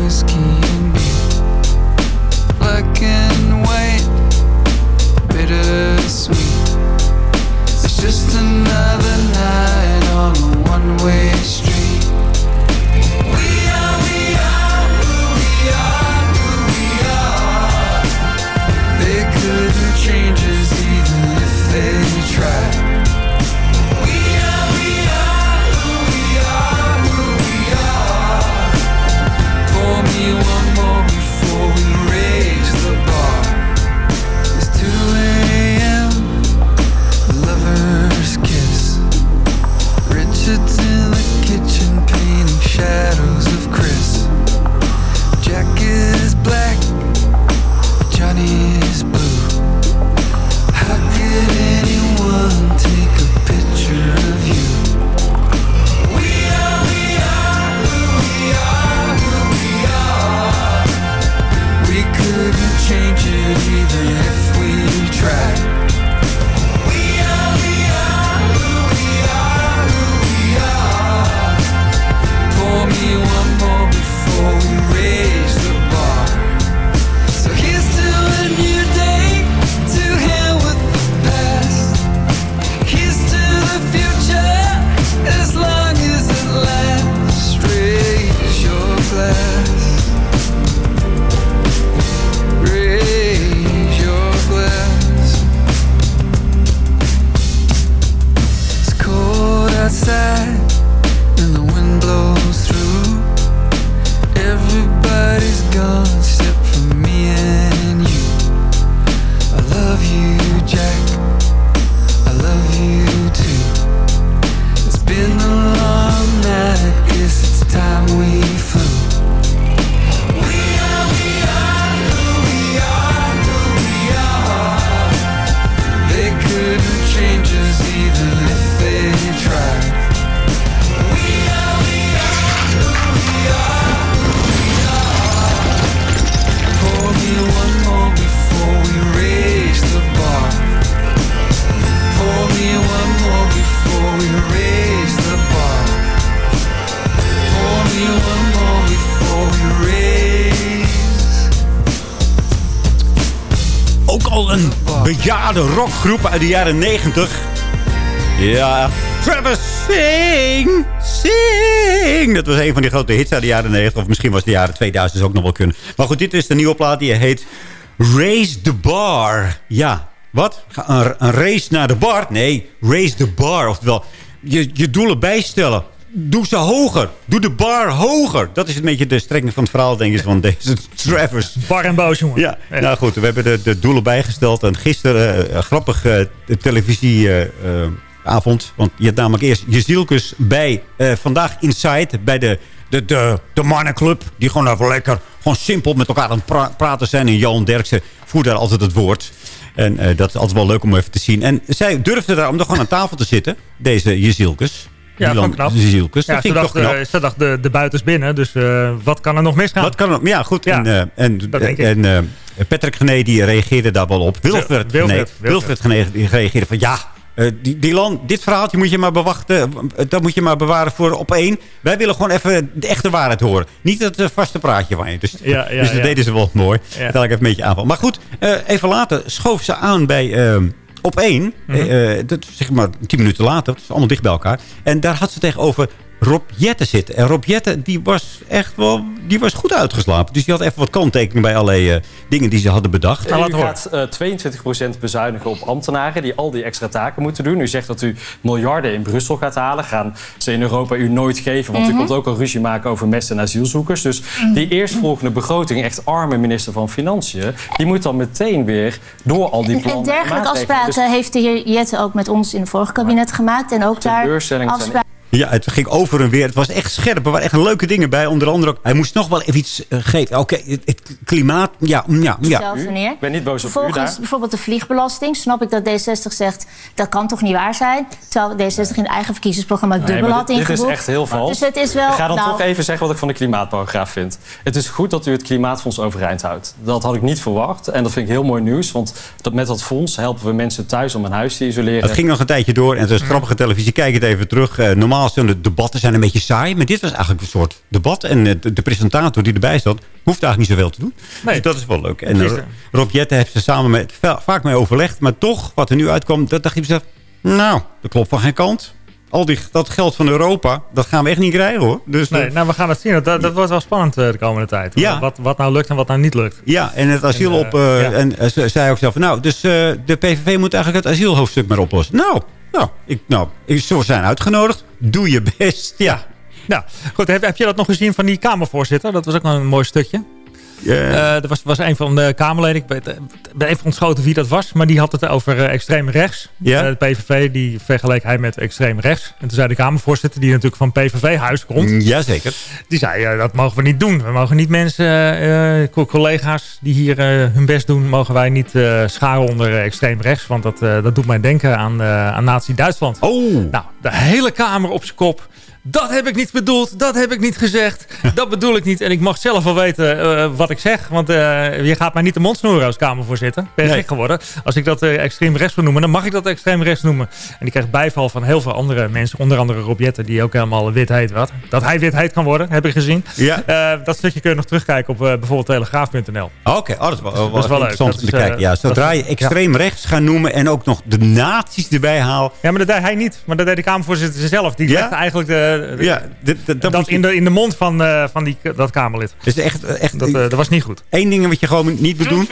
rockgroep uit de jaren 90. Ja, Travis Sing, Sing. Dat was een van die grote hits uit de jaren 90. Of misschien was de jaren 2000 ook nog wel kunnen. Maar goed, dit is de nieuwe plaat die heet Raise the Bar. Ja, wat? Een, een race naar de bar? Nee, raise the bar. Oftewel, je, je doelen bijstellen. Doe ze hoger. Doe de bar hoger. Dat is een beetje de strekking van het verhaal, denk ik, van deze Travis. Bar en boos, jongen. Ja, nou goed, we hebben de, de doelen bijgesteld. En gisteren, eh, grappig, eh, de televisieavond. want je had namelijk eerst Jezielkus bij eh, Vandaag Inside. Bij de, de, de, de mannenclub. Die gewoon even lekker, gewoon simpel met elkaar aan het pra- praten zijn. En Johan Derksen voert daar altijd het woord. En eh, dat is altijd wel leuk om even te zien. En zij durfde daar om er gewoon aan tafel te zitten. Deze Jezielkus. Ja, Milan van knap. Ja, dat ze vind ik toch knap. ze dacht de, de buiten is binnen, dus eh, wat kan er nog misgaan? Wat kan er? Ja, goed. Ja, en eh, en, eh, Patrick Gené die reageerde daar wel op. Wilfred Wilfred, Gené, Wilfred. Wilfred die reageerde van... Ja, die, land, dit verhaaltje moet je maar bewachten. Dat moet je maar bewaren voor op één. Wij willen gewoon even de echte waarheid horen. Niet het vaste praatje van je. Dus, Ja, ja, dus dat deden ze wel mooi. Ja. Dat ik even een beetje aanval. Maar goed, even later schoof ze aan bij... op één, Mhm. eh, eh, dat, zeg maar tien minuten later, dat is allemaal dicht bij elkaar. En daar had ze tegenover Rob Jetten zitten. En Rob Jetten, die was echt wel die was goed uitgeslapen. Dus die had even wat kanttekeningen bij allerlei eh, dingen die ze hadden bedacht. u gaat eh 22% bezuinigen op ambtenaren die al die extra taken moeten doen. U zegt dat u miljarden in Brussel gaat halen. Gaan ze in Europa u nooit geven, want u Mhm. komt ook al ruzie maken over messen en asielzoekers. Dus die eerstvolgende begroting, echt arme minister van Financiën, die moet dan meteen weer door al die En plannen. dergelijke maatregelen. afspraken Dus heeft de heer Jette ook met ons in het vorige kabinet gemaakt. En ook daar afspraken. Ja, het ging over en weer. Het was echt scherp. Er waren echt leuke dingen bij. Onder andere ook, hij moest nog wel even iets eh, geven. Oké, het, het klimaat, ja, mm, ja, ja. Meneer. Ik ben niet boos op u Volgens daar. bijvoorbeeld de vliegbelasting snap ik dat D60 zegt... dat kan toch niet waar zijn? Terwijl D60 in het eigen verkiezingsprogramma Nee, dubbel had dit, dit is echt heel vals. Dus het is wel... Ik ga dan nou, toch even zeggen wat ik van de klimaatparagraaf vind. Het is goed dat u het klimaatfonds overeind houdt. Dat had ik niet verwacht. En dat vind ik heel mooi nieuws. Want dat met dat fonds helpen we mensen thuis om een huis te isoleren. Het ging nog een tijdje door. En het is grappige televisie. Kijk het even terug. Eh, normaal zijn de debatten zijn een beetje saai. Maar dit was eigenlijk een soort debat. En eh, de, de presentator die erbij zat... hoeft eigenlijk niet zoveel te doen. Dus dat is wel leuk. En eh, Rob Jetten heeft ze samen met, va- vaak mee overlegd. Maar toch, wat er nu uitkwam... dat dacht zelf... Nou, dat klopt van geen kant. Al die, dat geld van Europa, dat gaan we echt niet krijgen hoor. Dus, Nee, eh, nou, we gaan het zien. Dat, dat wordt wel spannend de komende tijd. Ja. Wat, wat nou lukt en wat nou niet lukt. Ja, en het asiel En, op... ja. En ze zei ook zelf... Nou, dus de PVV moet eigenlijk het asielhoofdstuk maar oplossen. Nou, nou, ik, nou ik, zijn uitgenodigd. Doe je best, ja. Nou, goed. Heb, heb je dat nog gezien van die Kamervoorzitter? Dat was ook een mooi stukje. Eh, er was, was een van de Kamerleden, ik ik ben even ontschoten wie dat was, maar die had het over eh, extreem rechts. Eh, de PVV, die vergeleek hij met extreem rechts. En toen zei de Kamervoorzitter, die natuurlijk van PVV-huis komt, Jazeker. die zei, eh, dat mogen we niet doen. We mogen niet mensen, eh, eh, co- collega's die hier eh, hun best doen, mogen wij niet eh, scharen onder eh, extreem rechts. Want dat, eh, dat doet mij denken aan, eh, aan Nazi-Duitsland. Oh. Nou, de hele Kamer op zijn kop. Dat heb ik niet bedoeld, dat heb ik niet gezegd. Dat bedoel ik niet. En ik mag zelf wel weten eh, wat ik zeg. Want eh, je gaat mij niet de mond snoeren als Kamervoorzitter. Ben Nee. gek geworden. Als ik dat eh, extreem rechts wil noemen, dan mag ik dat extreem rechts noemen. En die krijgt bijval van heel veel andere mensen. Onder andere Rob Jetten, die ook helemaal wit heet. Wat? Dat hij wit heet kan worden, heb ik gezien. Ja. Dat stukje kun je nog terugkijken op bijvoorbeeld telegraaf.nl. Oké, oh, dat wel, wel Dat wel leuk. interessant Dat om te kijken. Ja, zodra je extreem rechts gaat noemen en ook nog de nazi's erbij haalt. Ja, maar dat deed hij niet. Maar dat deed de Kamervoorzitter zelf. Die Ja? legde eigenlijk de- Ja, dit, dit- dat, in, de, in de mond van, eh, van die, dat Kamerlid. is echt, echt Dat, eh, dat was niet goed. één ding wat je gewoon niet moet doen.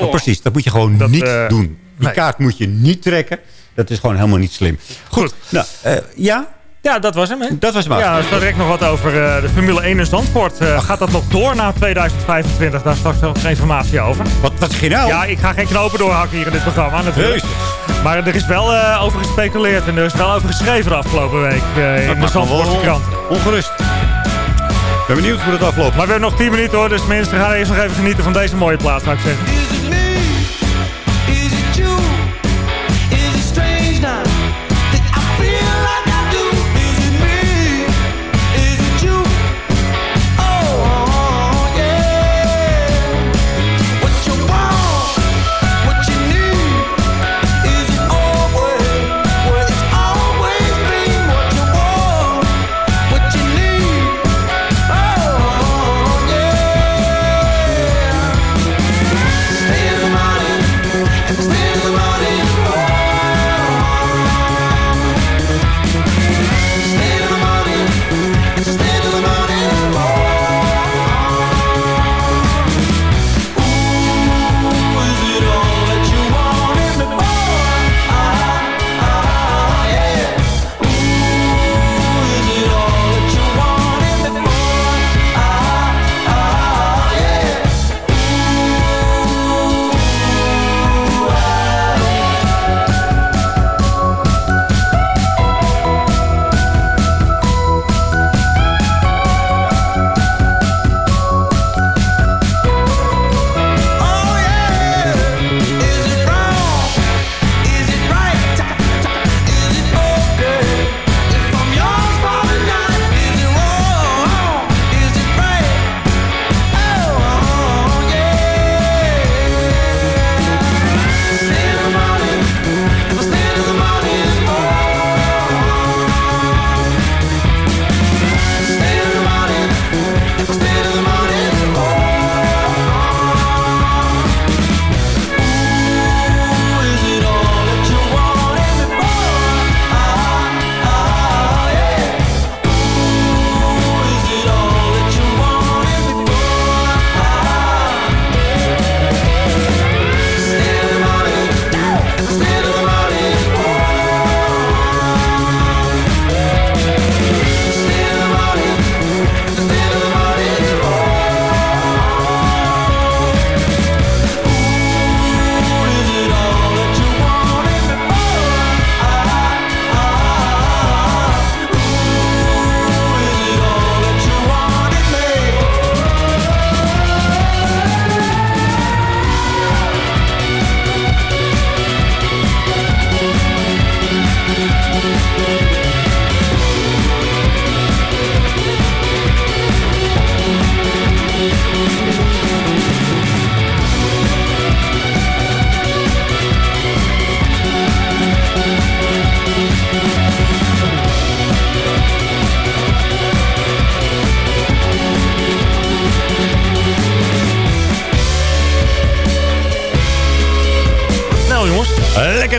Oh, precies, dat moet je gewoon Dat, niet eh, doen. Die nee. kaart moet je niet trekken. Dat is gewoon helemaal niet slim. Goed. Nou, eh, ja, Ja, dat was hem. Hè? dat was hem. Ja, er direct nog wat over eh, de Formule 1 in Zandvoort. Eh, gaat dat nog door na 2025? Daar straks nog informatie over. Wat, wat ging nou? Ja, ik ga geen knopen doorhakken hier in dit programma natuurlijk. Heus. Maar er is wel eh, over gespeculeerd en er is wel over geschreven de afgelopen week in de Zandvoortse krant. Ongerust. Ik ben benieuwd hoe dat afloopt. Maar we hebben nog 10 minuten hoor, dus mensen gaan eerst nog even genieten van deze mooie plaats, zou ik zeggen.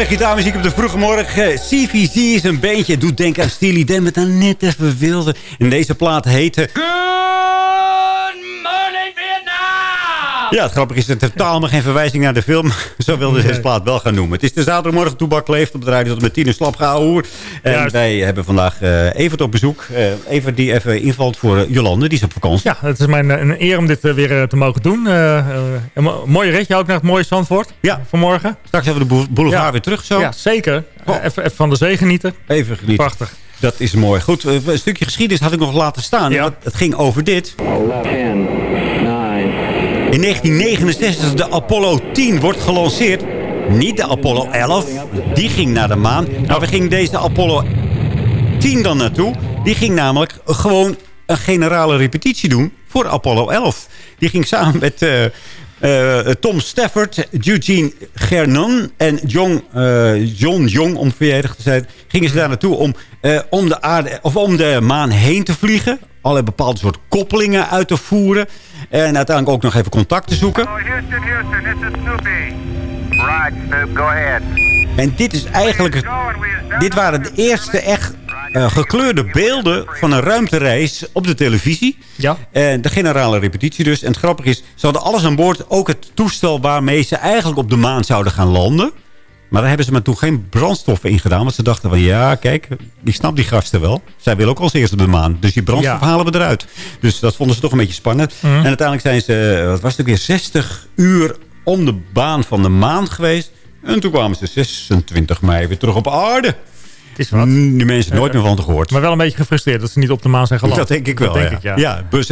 Gitaarmuziek op de vroege morgen. CVC is een beentje. Doet denken aan Steely Dan met een net even wilde. En deze plaat heette... Ja, het grappige is dat er totaal maar geen verwijzing naar de film. Zo wilde deze plaat wel gaan noemen. Het is de zaterdagmorgen toebak leeft op de radio tot met tien uur slap gehouden. En Juist. wij hebben vandaag eh Evert op bezoek. Eh Evert die even invalt voor eh, Jolande, die is op vakantie. Ja, het is mijn een eer om dit weer te mogen doen. Een mo- mooie ritje ook naar het mooie Zandvoort Ja. vanmorgen. Straks hebben we de boulevard Ja. weer terug zo. Ja, zeker. Oh. Even, even van de zee genieten. Even genieten. Prachtig. Dat is mooi. Goed, een stukje geschiedenis had ik nog laten staan. Ja. Het ging over dit. In 1969 de Apollo 10 wordt gelanceerd. Niet de Apollo 11. Die ging naar de maan. Maar we gingen deze Apollo 10 dan naartoe. Die ging namelijk gewoon een generale repetitie doen voor Apollo 11. Die ging samen met eh, eh, Tom Stafford, Eugene Gernon en John, eh, John Jong, om verjaardag te zijn, gingen ze daar naartoe om, om, de aarde, of om de maan heen te vliegen. Allerlei bepaalde soort koppelingen uit te voeren. En uiteindelijk ook nog even contact te zoeken. Oh, Houston, Houston, this is Snoopy. Right, Snoop, go ahead. En dit is eigenlijk... Dit waren de eerste echt eh, gekleurde beelden van een ruimtereis op de televisie. Ja. En de generale repetitie dus. En het grappige is, ze hadden alles aan boord. Ook het toestel waarmee ze eigenlijk op de maan zouden gaan landen. Maar daar hebben ze maar toen geen brandstoffen in gedaan. Want ze dachten van, ja, kijk, ik snap die gasten wel. Zij willen ook als eerste op de maan. Dus die brandstof Ja. halen we eruit. Dus dat vonden ze toch een beetje spannend. Mhm. En uiteindelijk zijn ze, wat was het ook weer, 60 uur om de baan van de maan geweest. En toen kwamen ze 26 mei weer terug op aarde. Is wat. Die mensen nooit meer van te gehoord. Maar wel een beetje gefrustreerd dat ze niet op de maan zijn geland. Dat denk ik wel, Dat denk ja. ik, ja. ja. Buzz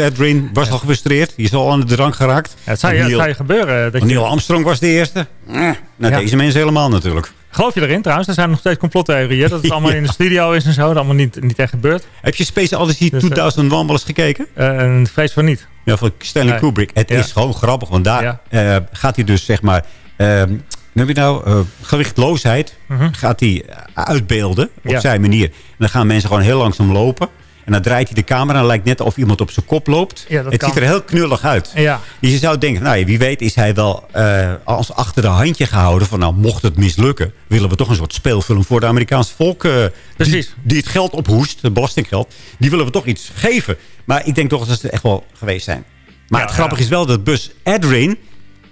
was al gefrustreerd. Die is al aan de drank geraakt. Het, zou, je- Neil, gebeuren. Dat Neil Armstrong was de eerste. Eh, nou, deze mensen helemaal natuurlijk. geloof je erin trouwens? Er zijn nog steeds complottheorieën. Dat het allemaal in de studio is en zo. Dat allemaal niet, niet echt gebeurt. Heb je Space Odyssey Dus, eh, 2001 wel eens gekeken? Eh, en vrees van niet. Ja, van Stanley Nee. Kubrick. Het Ja. is gewoon grappig, want daar Ja. eh, gaat hij dus zeg maar... ehm heb je nou? eh, gewichtloosheid Mhm. gaat hij uitbeelden op Ja. zijn manier. En dan gaan mensen gewoon heel langzaam lopen. En dan draait hij de camera en het lijkt net of iemand op zijn kop loopt. Ja, het kan. ziet er heel knullig uit. Ja. Dus je zou denken, nou, wie weet is hij wel eh, als achter de handje gehouden. Van nou, mocht het mislukken, willen we toch een soort speelfilm voor de Amerikaanse volk. eh, die, Precies. die het geld ophoest, het belastinggeld. Die willen we toch iets geven. Maar ik denk toch dat ze echt wel geweest zijn. Maar Ja, het grappige is wel dat Bus Edrin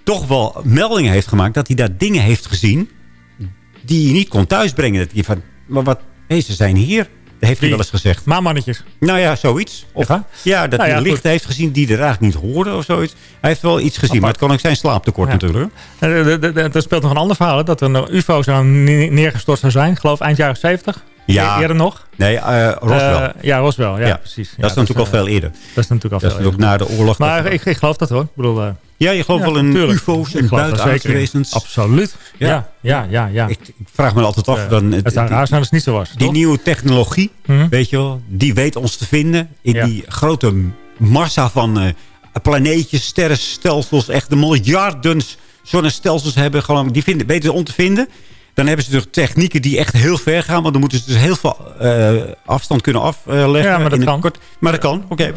toch wel meldingen heeft gemaakt. Dat hij daar dingen heeft gezien die je niet kon thuisbrengen. Dat je van, maar wat, hé, ze zijn hier. Dat heeft hij wel eens gezegd. Maanmannetjes. Nou ja, zoiets. Of, Ja? ja, dat Nou ja, hij lichten goed. heeft gezien die er eigenlijk niet hoorden of zoiets. Hij heeft wel iets gezien, maar het kan ook zijn slaaptekort Ja. natuurlijk. Eh, Er speelt nog een ander verhaal. hè, Dat er een UFO zou ne- neergestort zou zijn. Ik geloof eind jaren 70. Ja. E- Eerder nog. Nee, eh Roswell. Eh, ja, Roswell. Ja, Ja. precies. Ja, dat is natuurlijk al veel eerder. Dat is natuurlijk al Dat veel is ook eerder. na de oorlog. Maar ik, ik geloof dat hoor. Ik bedoel, eh, ja, je gelooft wel in tuurlijk. ufo's en buitenaardse Absoluut. Ja. Ja, ja, ja. Ik, ik vraag me altijd af. Dan, het zou raar zijn als het niet zo was. Die toch? nieuwe technologie, Mhm. weet je wel, die weet ons te vinden. In die grote massa van planeetjes, sterrenstelsels, echt de miljarden zonnestelsels hebben. Gewoon, die vinden, weten ze om te vinden. Dan hebben ze dus technieken die echt heel ver gaan. Want dan moeten ze dus heel veel eh, afstand kunnen afleggen. Ja, maar dat kan. Kort, maar dat kan, oké.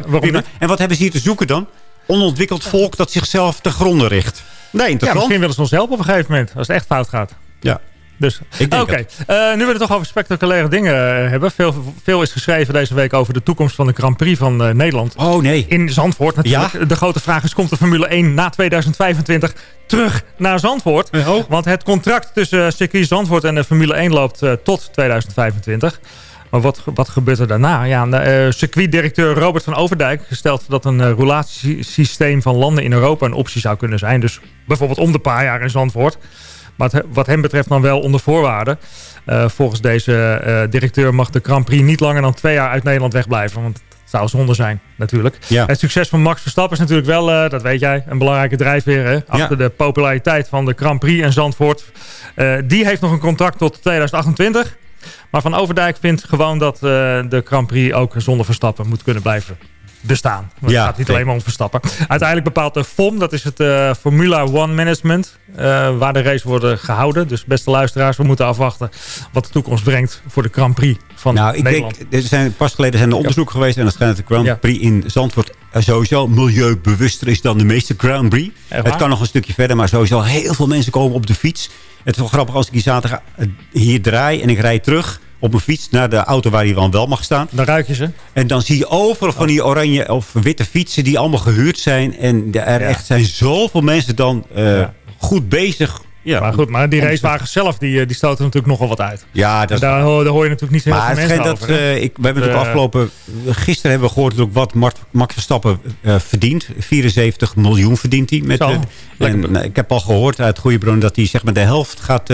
En wat hebben ze hier te zoeken dan? Onontwikkeld volk dat zichzelf te gronden richt. Nee, Ja, interessant. misschien willen ze ons helpen op een gegeven moment. Als het echt fout gaat. Ja. Dus, Ik denk oké. Eh, nu we het toch over spectaculaire dingen eh, hebben. Veel, veel is geschreven deze week over de toekomst van de Grand Prix van eh, Nederland. Oh nee. In Zandvoort natuurlijk. De grote vraag is, komt de Formule 1 na 2025 terug naar Zandvoort? Oh. Want het contract tussen circuit Zandvoort en de Formule 1 loopt tot 2025. Maar wat, wat gebeurt er daarna? Ja, eh, circuitdirecteur Robert van Overdijk stelt dat een eh, roulatiesysteem van landen in Europa een optie zou kunnen zijn. Dus bijvoorbeeld om de paar jaar in Zandvoort. Maar het- wat hem betreft dan wel onder voorwaarden. Eh, volgens deze eh, directeur mag de Grand Prix niet langer dan twee jaar uit Nederland wegblijven. Want het zou zonde zijn, natuurlijk. Ja. Het succes van Max Verstappen is natuurlijk wel, eh, dat weet jij, een belangrijke drijfveer. Hè? Achter de populariteit van de Grand Prix en Zandvoort. Die heeft nog een contract tot 2028. Maar Van Overdijk vindt gewoon dat de Grand Prix ook zonder Verstappen moet kunnen blijven bestaan. Want Ja, het gaat niet alleen maar om Verstappen. Uiteindelijk bepaalt de FOM, dat is het eh, Formula One Management, eh, waar de race wordt gehouden. Dus beste luisteraars, we moeten afwachten wat de toekomst brengt voor de Grand Prix van Nou, ik Nederland. denk, er zijn, pas geleden zijn er onderzoek geweest... en dat schijnt de Grand Ja. Prix in Zandvoort eh, sowieso milieubewuster is dan de meeste Grand Prix. Het kan nog een stukje verder, maar sowieso heel veel mensen komen op de fiets. Het is wel grappig als ik die zaterdag hier draai en ik rijd terug op mijn fiets naar de auto waar hij dan wel mag staan. Dan ruik je ze. En dan zie je overal van die oranje of witte fietsen die allemaal gehuurd zijn. En er echt zijn zoveel mensen dan eh, goed bezig. Ja, maar goed, maar die racewagens zelf, die, eh, die stoten natuurlijk nogal wat uit. Ja, dat is daar, hoor, daar hoor je natuurlijk niet heel maar veel mensen dat, over. eh, ik, we hebben Eh, natuurlijk afgelopen... Gisteren hebben we gehoord ook wat Max Verstappen verdient. 74 miljoen verdient hij. Met, en, ik heb al gehoord uit goede bron dat hij zeg maar, de helft gaat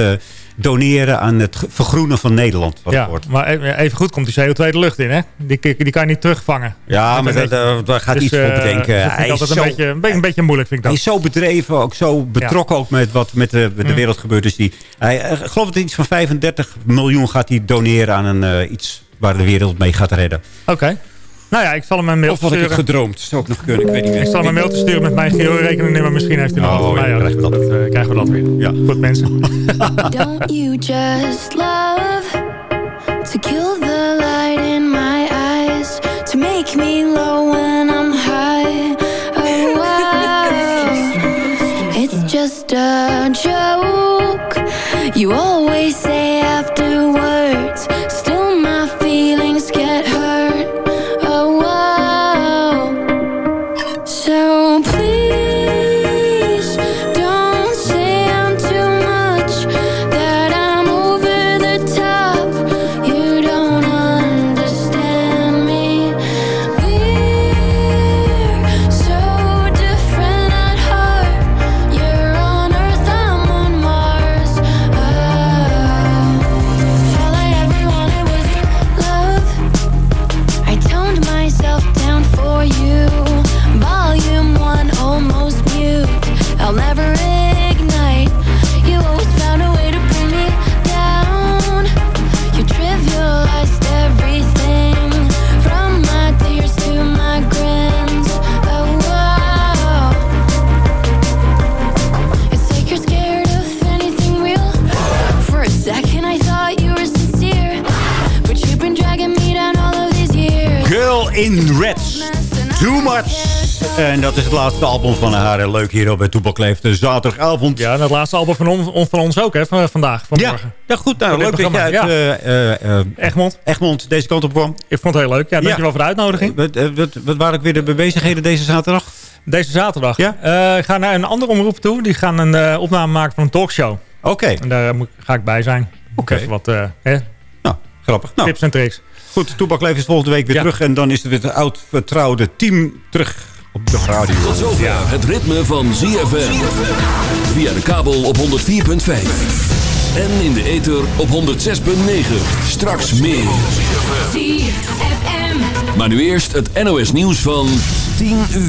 doneren aan het vergroenen van Nederland. Wat Ja, maar even goed komt die CO2 de lucht in, hè? Die, die kan je niet terugvangen. Ja, maar dat, beetje- eh, daar gaat Dus, iets voor eh, bedenken. dat vind Hij is altijd zo- een, beetje, een, beetje, een beetje moeilijk, vind ik Hij dat. is zo bedreven, ook zo betrokken ook met wat met de, met de Mm. wereld gebeurt. Dus die, hij, eh, ik geloof dat iets van 35 miljoen gaat hij doneren aan een, iets waar de wereld mee gaat redden. Oké. Nou ja, ik zal hem een mail Of had ik het sturen. gedroomd? Zou ook nog kunnen, ik weet niet meer. Ik zal hem een mailtje sturen met mijn geo-rekeningnummer. Misschien heeft hij nog Oh, wat mij. ja, krijgen we dat. eh, krijgen we dat weer. Ja. Goed, mensen. Don't you just love to kill the light in my eyes, to make me low when I'm high? Oh, wow. It's just a joke. You always say afterwards, En dat is het laatste album van haar. Leuk hier op bij Toepak Leeft. De zaterdagavond. Ja, dat laatste album van, on- van ons ook, hè? Van, vandaag, vanmorgen. Ja, goed. Nou, leuk dat je uit eh, eh, eh, Egmond. Egmond deze kant op kwam. Ik vond het heel leuk. Ja, dankjewel voor de uitnodiging. Wat, eh, wat, wat waren ook weer de bezigheden deze zaterdag? Deze zaterdag. Ja? Eh, ik ga naar een andere omroep toe. Die gaan een eh, opname maken van een talkshow. Oké. En daar ga ik bij zijn. Oké. Even wat eh, hè, Nou, grappig. Nou, tips en tricks. Goed. Toepak Leeft is volgende week weer Ja. terug. En dan is het weer het oud vertrouwde team terug op de radio. Tot zover het ritme van ZFM. Via de kabel op 104.5. En in de ether op 106.9. Straks meer. ZFM. Maar nu eerst het NOS nieuws van 10 uur.